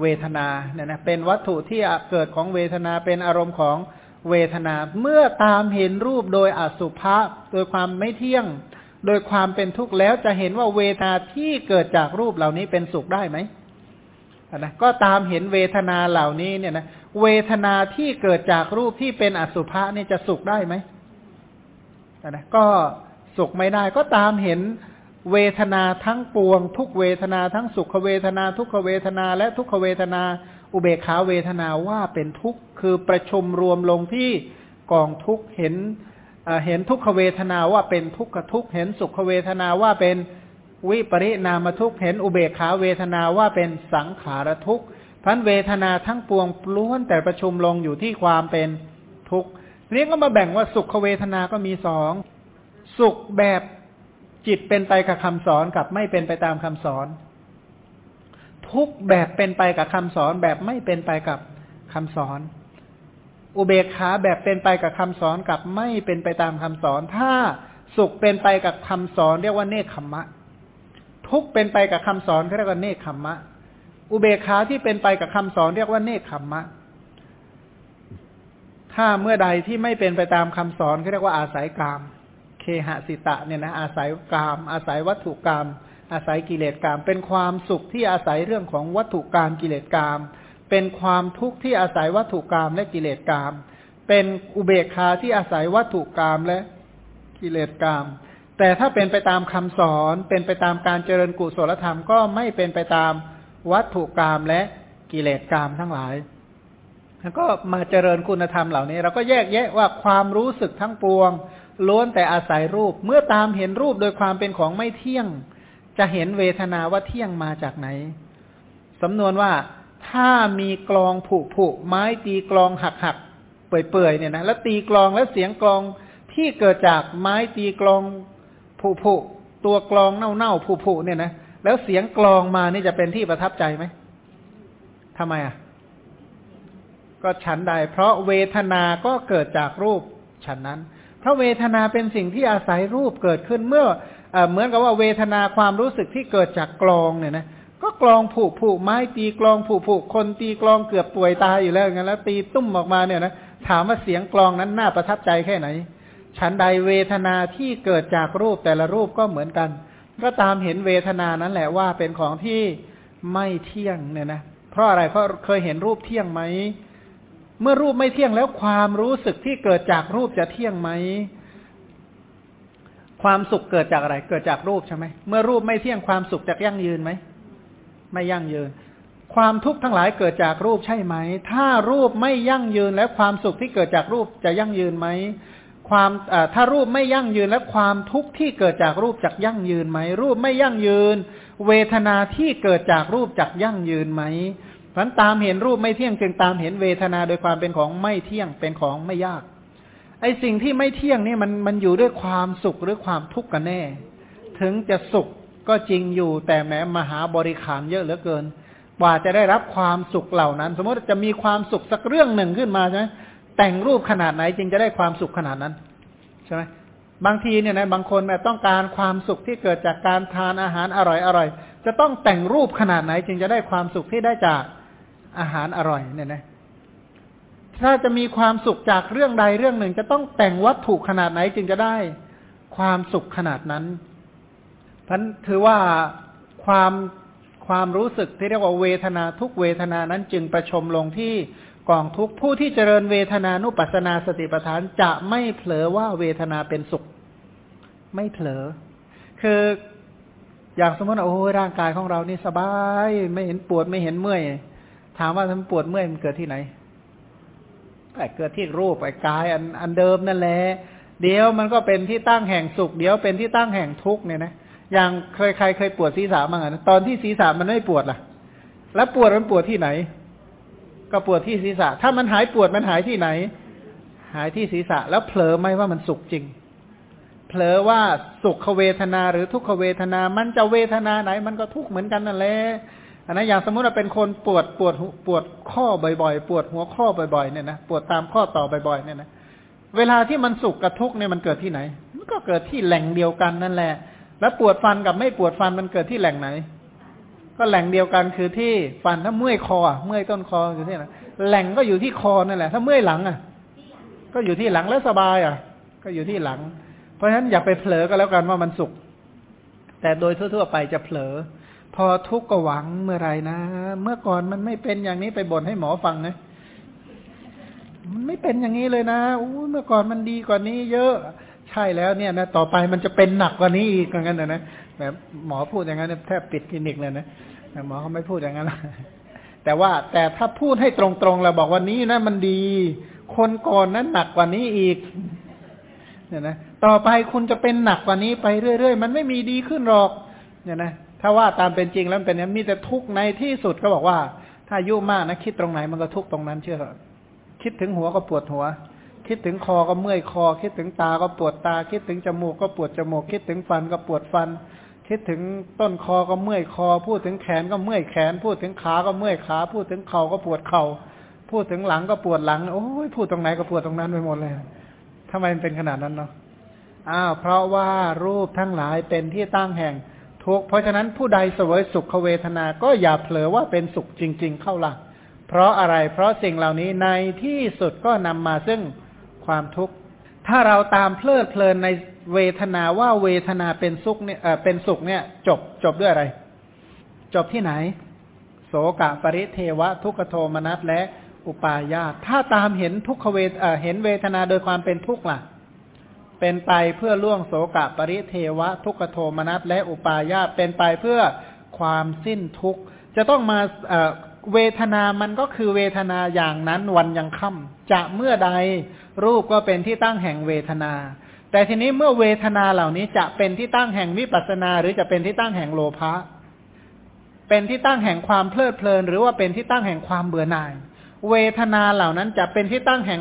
[SPEAKER 1] เวทนาเนี่ยนะเป็นวัตถุที่เกิดของเวทนาเป็นอารมณ์ของเวทนา เมื่อตามเห็นรูปโดยอสุภะโดยความไม่เที่ยง โดยความเป็นทุกข์แล้วจะเห็นว่าเวทนาที่เกิดจากรูปเหล่านี้เป็นสุขได้ไหม นะก็ตามเห็นเวทนาเหล่านี้เนี่ยนะเวทนาที่เกิดจากรูปที่เป็นอสุภะเนี่ยจะสุขได้ไหมนะก็สุขไม่ได้ ก็ตามเห็นเวทนาทั้งปวง ทุกเวทนาทั้งสุขเวทนา ทุกขเวทนา และทุกขเวทนา อุเบกขาเวทนาว่าเป็นทุกข์คือประชุมรวมลงที่กองทุกข์เห็นเห็นทุกขเวทนาว่าเป็นทุกขทุกข์เห็นสุขเวทนาว่าเป็น วิปริณามทุกเห็นอุเบกขาเวทนาว่าเป็นสังขารทุกพันเวทนาทั้งปวงล้วนแต่ประชุมลงอยู่ที่ความเป็นทุกข์นี้ก็มาแบ่งว่าสุขเวทนาก็มีสองสุขแบบจิตเป็นไปกับคำสอนกับไม่เป็นไปตามคำสอน ทุกแบบเป็นไปกับคำสอนแบบไม่เป็นไปกับคำสอน อุเบกขาแบบเป็นไปกับคำสอนกับไม่เป็นไปตามคำสอน ถ้าสุขเป็นไปกับคำสอน เรียกว่าเนคขมะ ทุกเป็นไปกับคำสอนเรียกว่าเนคขมมะ อุเบกขาที่เป็นไปกับคำสอนเรียกว่าเนคขมมะ ถ้าเมื่อใดที่ไม่เป็นไปตามคำสอนเขาเรียกว่าอาศัยกามเคหสิตะเนี่ยนะอาศัยกามอาศัยวัตถุกรรม อาศัยกิเลสกรรม เป็นความสุขที่อาศัยเรื่องของวัตถุกรรมกิเลสกรรม เป็นความทุกข์ที่อาศัยวัตถุกรรมและกิเลสกรรม เป็นอุเบกขาที่อาศัยวัตถุกรรมและกิเลสกรรม แต่ถ้าเป็นไปตามคำสอนเป็นไปตามการเจริญกุศลธรรมก็ไม่เป็นไปตามวัตถุกรรมและกิเลสกรรมทั้งหลายแล้วก็มาเจริญคุณธรรมเหล่านี้ เราก็แยกแยะว่าความรู้สึกทั้งปวง ล้วนแต่อาศัยรูป เมื่อตามเห็นรูปโดยความเป็นของไม่เที่ยง จะเห็นเวทนาว่าเที่ยงมาจากไหน สำนวนว่าถ้ามีกลองผุผุไม้ตีกลองหักหักเปื่อยๆเนี่ยนะแล้วตีกลองแล้วเสียงกลองที่เกิดจากไม้ตีกลอง ผุผุตัวกลองเน่าเน่าผุผุเนี่ยนะแล้วเสียงกลองมานี่จะเป็นที่ประทับใจไหมทำไมอะ ก็ฉันใด เพราะเวทนาก็เกิดจากรูปฉันนั้น เพราะเวทนาเป็นสิ่งที่อาศัยรูปเกิดขึ้นเมื่อเหมือนกับว่าเวทนาความรู้สึกที่เกิดจากกลองเนี่ยนะก็กลองผูกผูกไม้ตีกลองผูกผูกคนตีกลองเกือบป่วยตายอยู่แล้วงั้นแล้วตีตุ้มออกมาเนี่ยนะถามว่าเสียงกลองนั้นน่าประทับใจแค่ไหน ฉันใดเวทนาที่เกิดจากรูปแต่ละรูปก็เหมือนกัน ก็ตามเห็นเวทนานั้นแหละว่าเป็นของที่ไม่เที่ยงเนี่ยนะ เพราะอะไรเพราะเคยเห็นรูปเที่ยงไหม เมื่อรูปไม่เที่ยงแล้วความรู้สึกที่เกิดจากรูปจะเที่ยงไหม ความสุขเกิดจากอะไร เกิดจากรูปใช่ไหมเมื่อรูปไม่เที่ยงความสุขจะยั่งยืนไหม ไม่ยั่งยืน ความทุกข์ทั้งหลายเกิดจากรูปใช่ไหม ถ้ารูปไม่ยั่งยืนแล้วความสุขที่เกิดจากรูปจะยั่งยืนไหม ความถ้ารูปไม่ยั่งยืนแล้วความทุกข์ที่เกิดจากรูปจักยั่งยืนไหม รูปไม่ยั่งยืน เวทนาที่เกิดจากรูปจักยั่งยืนไหมเพราะตามเห็นรูปไม่เที่ยงจึงตามเห็นเวทนาโดยความเป็นของไม่เที่ยงเป็นของไม่ยาก ไอ้สิ่งที่ไม่เที่ยงนี่มันมันอยู่ด้วยความสุขหรือความทุกข์กันแน่ ถึงจะสุขก็จริงอยู่แต่แม้มหาบริขารเยอะเหลือเกินกว่าจะได้รับความสุขเหล่านั้น สมมติจะมีความสุขสักเรื่องหนึ่งขึ้นมาใช่ไหม แต่งรูปขนาดไหนจึงจะได้ความสุขขนาดนั้นใช่ไหมบางทีเนี่ยนะบางคนแบบต้องการความสุขที่เกิดจากการทานอาหารอร่อยอร่อยจะต้องแต่งรูปขนาดไหนจึงจะได้ความสุขที่ได้จากอาหารอร่อยเนี่ยนะถ้าจะมีความสุขจากเรื่องใดเรื่องหนึ่ง จะต้องแต่งวัตถุขนาดไหนจึงจะได้ความสุขขนาดนั้นพันถือว่าความความรู้สึกที่เรียกว่าเวทนาทุกเวทนานั้นจึงประชมลงที่ กองทุกผู้ที่เจริญเวทนานุปัสนาสติปัฏฐานจะไม่เผลอว่าเวทนาเป็นสุข ไม่เผลอ คืออย่างสมมติโอ้ร่างกายของเรานี่สบาย ไม่เห็นปวดไม่เห็นเมื่อย ถามว่าทำปวดเมื่อยมันเกิดที่ไหนแต่เกิดที่รูปไอ้กายอันอันเดิมนั่นแหละเดี๋ยวมันก็เป็นที่ตั้งแห่งสุข เดี๋ยวเป็นที่ตั้งแห่งทุกข์เนี่ยนะอย่างเคยใครเคยปวดศีรษะบ้างอะตอนที่ศีรษะมันไม่ปวดล่ะ แล้วปวดมันปวดที่ไหน ก็ปวดที่ศีรษะ ถ้ามันหายปวดมันหายที่ไหน หายที่ศีรษะ แล้วเผลอไหมว่ามันสุขจริง เผลอว่าสุขเวทนาหรือทุกขเวทนา มันจะเวทนาไหน มันก็ทุกข์เหมือนกันนั่นแหละอันนั้นอย่างสมมุติว่าเป็นคนปวดปวดปวดข้อบ่อยๆ ปวดหัวข้อบ่อยๆเนี่ยนะปวดตามข้อต่อบ่อยๆเนี่ยนะเวลาที่มันสุขกับทุกข์เนี่ยมันเกิดที่ไหน มันก็เกิดที่แหล่งเดียวกันนั่นแหละ แล้วปวดฟันกับไม่ปวดฟันมันเกิดที่แหล่งไหน ก็แหล่งเดียวกันคือที่ฟันถ้าเมื่อยคอเมื่อยต้นคออยู่ที่ไหนแหล่งก็อยู่ที่คอนั่นแหละ ถ้าเมื่อยหลังอะ ก็อยู่ที่หลังแล้วสบายอะ ก็อยู่ที่หลัง เพราะฉะนั้นอย่าไปเผลอก็แล้วกันว่ามันสุข แต่โดยทั่วๆไปจะเผลอ พอทุกข์ก็หวังเมื่อไรนะ เมื่อก่อนมันไม่เป็นอย่างนี้ไปบ่นให้หมอฟังนะมันไม่เป็นอย่างนี้เลยนะอู้เมื่อก่อนมันดีกว่านี้ เยอะใช่แล้วเนี่ยนะต่อไปมันจะเป็นหนักกว่านี้อีกเหมือนกันนะนะแบบหมอพูดอย่างนั้นแทบปิดคลินิกเลยนะ หมอเขาไม่พูดอย่างนั้นแต่ว่าแต่ถ้าพูดให้ตรงๆเราบอกว่านี้นะมันดี คนก่อนนั้นหนักกว่านี้อีกเนี่ยนะต่อไปคุณจะเป็นหนักกว่านี้ไปเรื่อยๆ มันไม่มีดีขึ้นหรอก เนี่ยนะถ้าว่าตามเป็นจริงแล้วเป็นนี้มีแต่ทุกข์ในที่สุดก็บอกว่า ถ้ายุ่มากนะคิดตรงไหนมันก็ทุกข์ตรงนั้นเชื่อคิดถึงหัวก็ปวดหัว คิดถึงคอก็เมื่อยคอ คิดถึงตาก็ปวดตา คิดถึงจมูกก็ปวดจมูก คิดถึงฟันก็ปวดฟัน คิดถึงต้นคอก็เมื่อยคอ พูดถึงแขนก็เมื่อยแขน พูดถึงขาก็เมื่อยขา พูดถึงเข่าก็ปวดเข่า พูดถึงหลังก็ปวดหลัง โอ้ยพูดตรงไหนก็ปวดตรงนั้นไปหมดเลยทำไมมันเป็นขนาดนั้นเนาะอ้าวเพราะว่ารูปทั้งหลายเป็นที่ตั้งแห่งทุกเพราะฉะนั้นผู้ใดเสวยสุขเวทนา ก็อย่าเผลอว่าเป็นสุขจริง ๆ เข้าหลักเพราะอะไร เพราะสิ่งเหล่านี้ในที่สุดก็นำมาซึ่งความทุกข์ ถ้าเราตามเพลิดเพลินในเวทนาว่าเวทนาเป็นสุขเนี่ยเป็นสุขเนี่ย จบจบด้วยอะไร จบที่ไหน โสกะปริเทวะ ทุกขโทมนัสและอุปาญาตถ้าตามเห็นทุกขเวทเห็นเวทนาโดยความเป็นทุกข์ล่ะ เป็นไปเพื่อล่วงโสกะปริเทวะ ทุกขโทมนัสและอุปาญาตเป็นไปเพื่อความสิ้นทุกข์จะต้องมา เวทนามันก็คือเวทนาอย่างนั้นวันยังค่ำจะเมื่อใดรูปก็เป็นที่ตั้งแห่งเวทนา แต่ทีนี้เมื่อเวทนาเหล่านี้จะเป็นที่ตั้งแห่งวิปัสนา หรือจะเป็นที่ตั้งแห่งโลภะเป็นที่ตั้งแห่งความเพลิดเพลิน หรือว่าเป็นที่ตั้งแห่งความเบื่อหน่าย เวทนาเหล่านั้นจะเป็นที่ตั้งแห่ง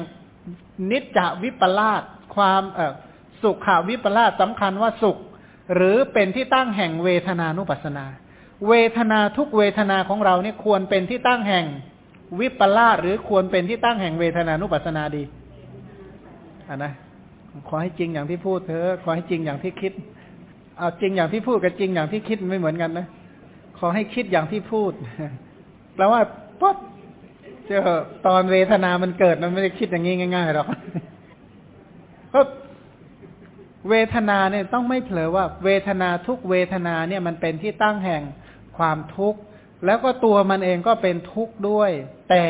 [SPEAKER 1] นิจจวิปลาสความเออสุขาวิปลาสสำคัญว่าสุข หรือเป็นที่ตั้งแห่งเวทนานุปัสนา เวทนาทุกเวทนาของเราเนี่ยควรเป็นที่ตั้งแห่งวิปลาสหรือควรเป็นที่ตั้งแห่งเวทนานุปัสนาดีอะนะขอให้จริงอย่างที่พูดเถอะขอให้จริงอย่างที่คิด เอาจริงอย่างที่พูดกับจริงอย่างที่คิดไม่เหมือนกันนะ ขอให้คิดอย่างที่พูดแปลว่าปุ๊บเจอตอนเวทนามันเกิดมันไม่ได้คิดอย่างนี้ง่ายๆหรอกก็เวทนาเนี่ยต้องไม่เผลอว่า เวทนาทุกเวทนาเนี่ยมันเป็นที่ตั้งแห่ง ความทุกข์ แล้วก็ตัวมันเองก็เป็นทุกข์ด้วย แต่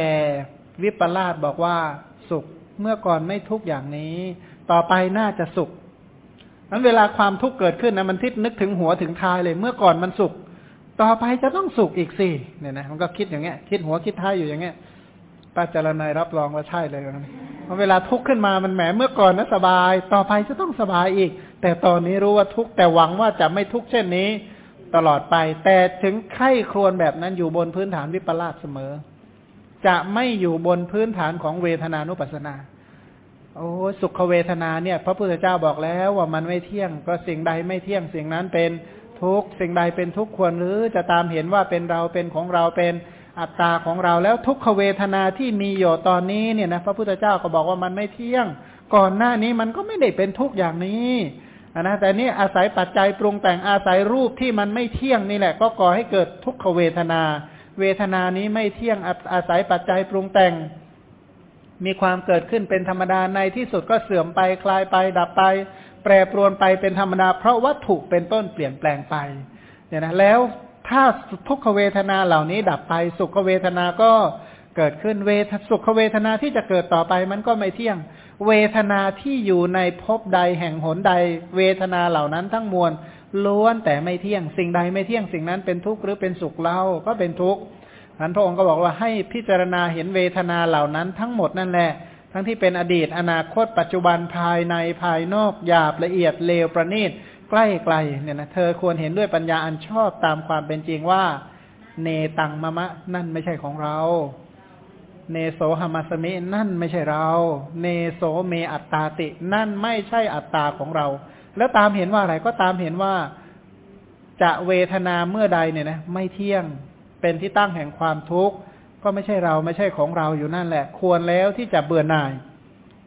[SPEAKER 1] วิปลาสบอกว่าสุขเมื่อก่อนไม่ทุกข์อย่างนี้ ต่อไปน่าจะสุขนั้นเวลาความทุกข์เกิดขึ้นนะมันทิศนึกถึงหัวถึงท้ายเลย เมื่อก่อนมันสุข ต่อไปจะต้องสุขอีกสิเนี่ยนะมันก็คิดอย่างเงี้ย คิดหัวคิดท้ายอยู่อย่างเงี้ยป้าจารนายรับรองว่าใช่เลยเพราะเวลาทุกข์ขึ้นมามันแหมเมื่อก่อนนะสบาย ต่อไปจะต้องสบายอีก แต่ตอนนี้รู้ว่าทุกข์แต่หวังว่าจะไม่ทุกข์เช่นนี้ ตลอดไป แต่ถึงไข้ครวนแบบนั้นอยู่บนพื้นฐานวิปลาสเสมอ จะไม่อยู่บนพื้นฐานของเวทนานุปัสสนา โอ้สุขเวทนาเนี่ย พระพุทธเจ้าบอกแล้วว่ามันไม่เที่ยง ก็สิ่งใดไม่เที่ยงสิ่งนั้นเป็นทุกสิ่งใดเป็นทุกควรหรือจะตามเห็นว่าเป็นเราเป็นของเราเป็นอัตตาของเราแล้วทุกขเวทนาที่มีอยู่ตอนนี้เนี่ยนะพระพุทธเจ้าก็บอกว่ามันไม่เที่ยง ก่อนหน้านี้มันก็ไม่ได้เป็นทุกอย่างนี้ นะแต่นี่อาศัยปัจจัยปรุงแต่งอาศัยรูปที่มันไม่เที่ยงนี่แหละ ก็ก่อให้เกิดทุกขเวทนา เวทนานี้ไม่เที่ยงอาศัยปัจจัยปรุงแต่ง มีความเกิดขึ้นเป็นธรรมดาในที่สุดก็เสื่อมไปคลายไป ดับไป แปรปรวนไปเป็นธรรมดา เพราะวัตถุเป็นต้นเปลี่ยนแปลงไปเนี่ยนะแล้วถ้าทุกขเวทนาเหล่านี้ดับไป สุขเวทนาก็เกิดขึ้นเวทสุขเวทนาที่จะเกิดต่อไปมันก็ไม่เที่ยง เวทนาที่อยู่ในภพใดแห่งหนใด เวทนาเหล่านั้นทั้งมวลล้วนแต่ไม่เที่ยง สิ่งใดไม่เที่ยงสิ่งนั้นเป็นทุกข์หรือเป็นสุขเล่าก็เป็นทุกข์นันพระองค์ก็บอกว่าให้พิจารณาเห็นเวทนาเหล่านั้นทั้งหมดนั่นแหละ ทั้งที่เป็นอดีตอนาคต ปัจจุบันภายในภายนอกหยาบละเอียดเลวประณีตใกล้ไกลเนี่ยนะเธอควรเห็นด้วยปัญญาอันชอบตามความเป็นจริงว่า เนตังมะมะนั่นไม่ใช่ของเรา เนโสหมัสมินั่นไม่ใช่เรา เนโสเมอัตตาติ นั่นไม่ใช่อัตตาของเรา แล้วตามเห็นว่าอะไรก็ตามเห็นว่าจะเวทนาเมื่อใดเนี่ยนะไม่เที่ยงเป็นที่ตั้งแห่งความทุกข์ก็ไม่ใช่เราไม่ใช่ของเราอยู่นั่นแหละ ควรแล้วที่จะเบื่อหน่าย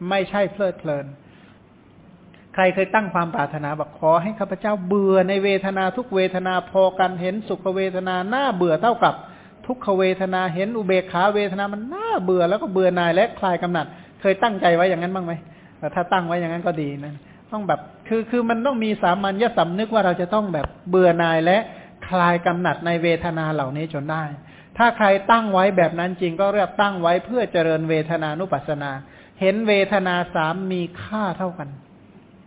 [SPEAKER 1] ไม่ใช่เพลิดเพลิน ใครเคยตั้งความปรารถนาบอกขอให้ข้าพเจ้าเบื่อในเวทนาทุกเวทนาพอกันเห็นสุขเวทนาหน้าเบื่อเท่ากับ ทุกขเวทนาเห็นอุเบกขาเวทนามันน่าเบื่อแล้วก็เบื่อนายและคลายกำหนัด เคยตั้งใจไว้อย่างนั้นบ้างไหมแต่ถ้าตั้งไว้อย่างนั้นก็ดีนะต้องแบบคือคือมันต้องมีสามัญญสำนึกว่าเราจะต้องแบบเบื่อนายและคลายกำหนัดในเวทนาเหล่านี้จนได้ ถ้าใครตั้งไว้แบบนั้นจริงก็เรียกตั้งไว้เพื่อเจริญเวทนานุปัสสนา เห็นเวทนาสามมีค่าเท่ากัน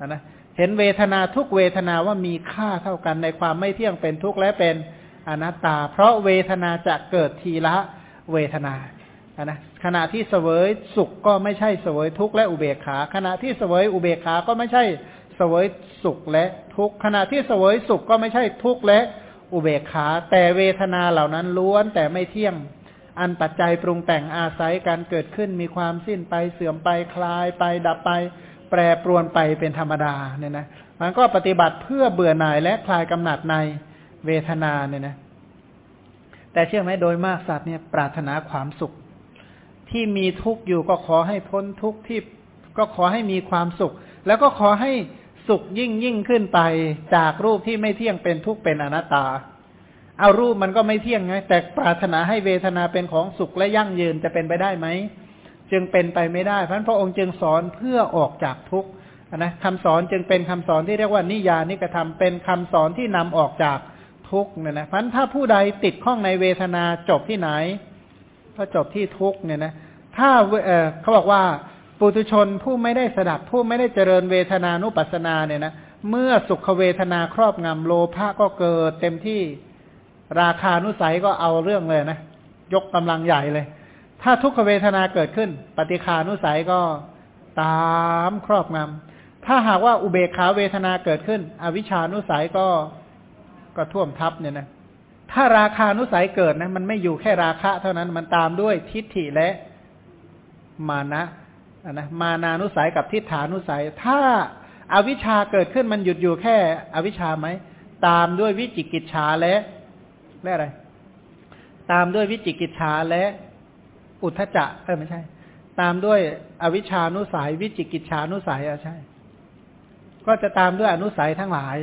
[SPEAKER 1] นะเห็นเวทนาทุกเวทนาว่ามีค่าเท่ากันในความไม่เที่ยงเป็นทุกข์และเป็น อนัตตา เพราะเวทนาจะเกิดทีละเวทนานะขณะที่เสวยสุขก็ไม่ใช่เสวยทุกข์และอุเบกขา ขณะที่เสวยอุเบกขาก็ไม่ใช่เสวยสุขและทุกข์ขณะที่เสวยสุขก็ไม่ใช่ทุกข์และอุเบกขา แต่เวทนาเหล่านั้นล้วนแต่ไม่เที่ยง อันปัจจัยปรุงแต่งอาศัยการเกิดขึ้นมีความสิ้นไปเสื่อมไปคลายไปดับไป แปรปรวนไปเป็นธรรมดาเนี่ยนะมันก็ปฏิบัติเพื่อเบื่อหน่ายและคลายกำหนัดใน เวทนาเนี่ยนะ แต่เชื่อไหมโดยมากสัตว์เนี่ยปรารถนาความสุข ที่มีทุกข์อยู่ก็ขอให้พ้นทุกข์ที่ก็ขอให้มีความสุข แล้วก็ขอให้สุขยิ่งยิ่งขึ้นไปจากรูปที่ไม่เที่ยงเป็นทุกข์เป็นอนัตตา เอารูปมันก็ไม่เที่ยงไง แต่ปรารถนาให้เวทนาเป็นของสุขและยั่งยืนจะเป็นไปได้ไหมจึงเป็นไปไม่ได้เพราะพระองค์จึงสอนเพื่อออกจากทุกข์นะคำสอนจึงเป็นคำสอนที่เรียกว่านิยานิกระทำเป็นคำสอนที่นำออกจาก ทุกเนี่ยนะเพราะถ้าผู้ใดติดข้องในเวทนาจบที่ไหน ก็จบที่ทุกเนี่ยนะถ้าเออเขาบอกว่าปุถุชนผู้ไม่ได้สดับผู้ไม่ได้เจริญเวทนานุปัสสนาเนี่ยนะเมื่อสุขเวทนาครอบงำโลภะก็เกิดเต็มที่ราคานุสัยก็เอาเรื่องเลยนะยกกำลังใหญ่เลย ถ้าทุกขเวทนาเกิดขึ้น ปฏิคานุสัยก็ตามครอบงำถ้าหากว่าอุเบกขาเวทนาเกิดขึ้น อวิชานุสัยก็ ก็ท่วมทับเนี่ยนะถ้าราคานุสัยเกิดนะ มันไม่อยู่แค่ราคะ เท่านั้นมันตามด้วยทิฏฐิและมานะนะมานานุสัยกับทิฏฐานุสัย ถ้าอาวิชชาเกิดขึ้นมันหยุดอยู่แค่อวิชชาไหมตามด้วยวิจิกิจฉาและและอะไร ตามด้วยวิจิกิจฉาและ อุทธจะเออไม่ใช่ ตามด้วยอวิชานุสัย วิจิกิจฉานุสัยอะใช่ ก็จะตามด้วยอนุสัยทั้งหลาย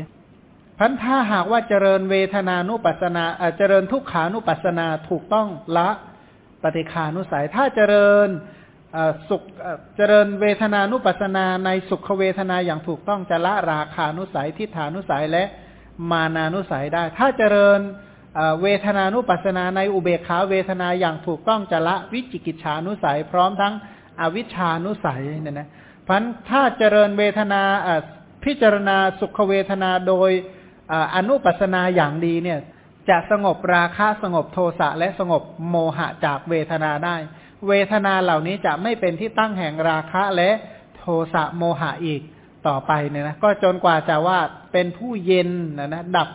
[SPEAKER 1] พันถ้าหากว่าเจริญเวทนานุปัสนาเจริญทุกขานุปัสนาถูกต้องละปฏิคานุสัย ถ้าเจริญสุขเจริญเวทนานุปัสนาในสุขเวทนาอย่างถูกต้องจะละราคานุสัยทิฏฐานุสัยและมานานุสัยได้ ถ้าเจริญเวทนานุปัสนาในอุเบกขาเวทนาอย่างถูกต้องจะละวิจิกิจฉานุสัย พร้อมทั้งอวิชานุสัยเนี่ยนะพันถ้าเจริญเวทนาพิจารณาสุขเวทนาโดย อนุปัสนาอย่างดีเนี่ย จะสงบราคะสงบโทสะและสงบโมหะจากเวทนาได้ เวทนาเหล่านี้จะไม่เป็นที่ตั้งแห่งราคะและโทสะโมหะอีกต่อไปเนี่ยนะก็จนกว่าจะว่าเป็นผู้เย็นนะนะดับ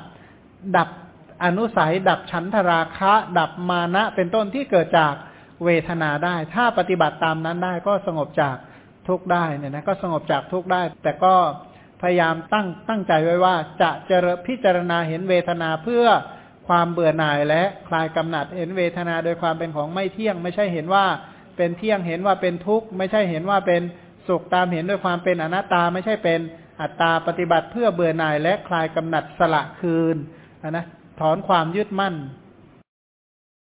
[SPEAKER 1] ดับอนุสัย ดับฉันทราคะ ดับมานะ เป็นต้นที่เกิดจากเวทนาได้ ถ้าปฏิบัติตามนั้นได้ก็สงบจากทุกได้เนี่ยนะก็สงบจากทุกได้ แต่ก็ พยายามตั้งตั้งใจไว้ว่า จะเจริญพิจารณาเห็นเวทนาเพื่อความเบื่อหน่ายและคลายกำหนัดเห็นเวทนาโดยความเป็นของไม่เที่ยง ไม่ใช่เห็นว่าเป็นเที่ยงเห็นว่าเป็นทุกข์ ไม่ใช่เห็นว่าเป็นสุขตามเห็นด้วยความเป็นอนัตตา ไม่ใช่เป็นอัตตาปฏิบัติเพื่อเบื่อหน่ายและคลายกำหนัดสละคืนนะถอนความยึดมั่น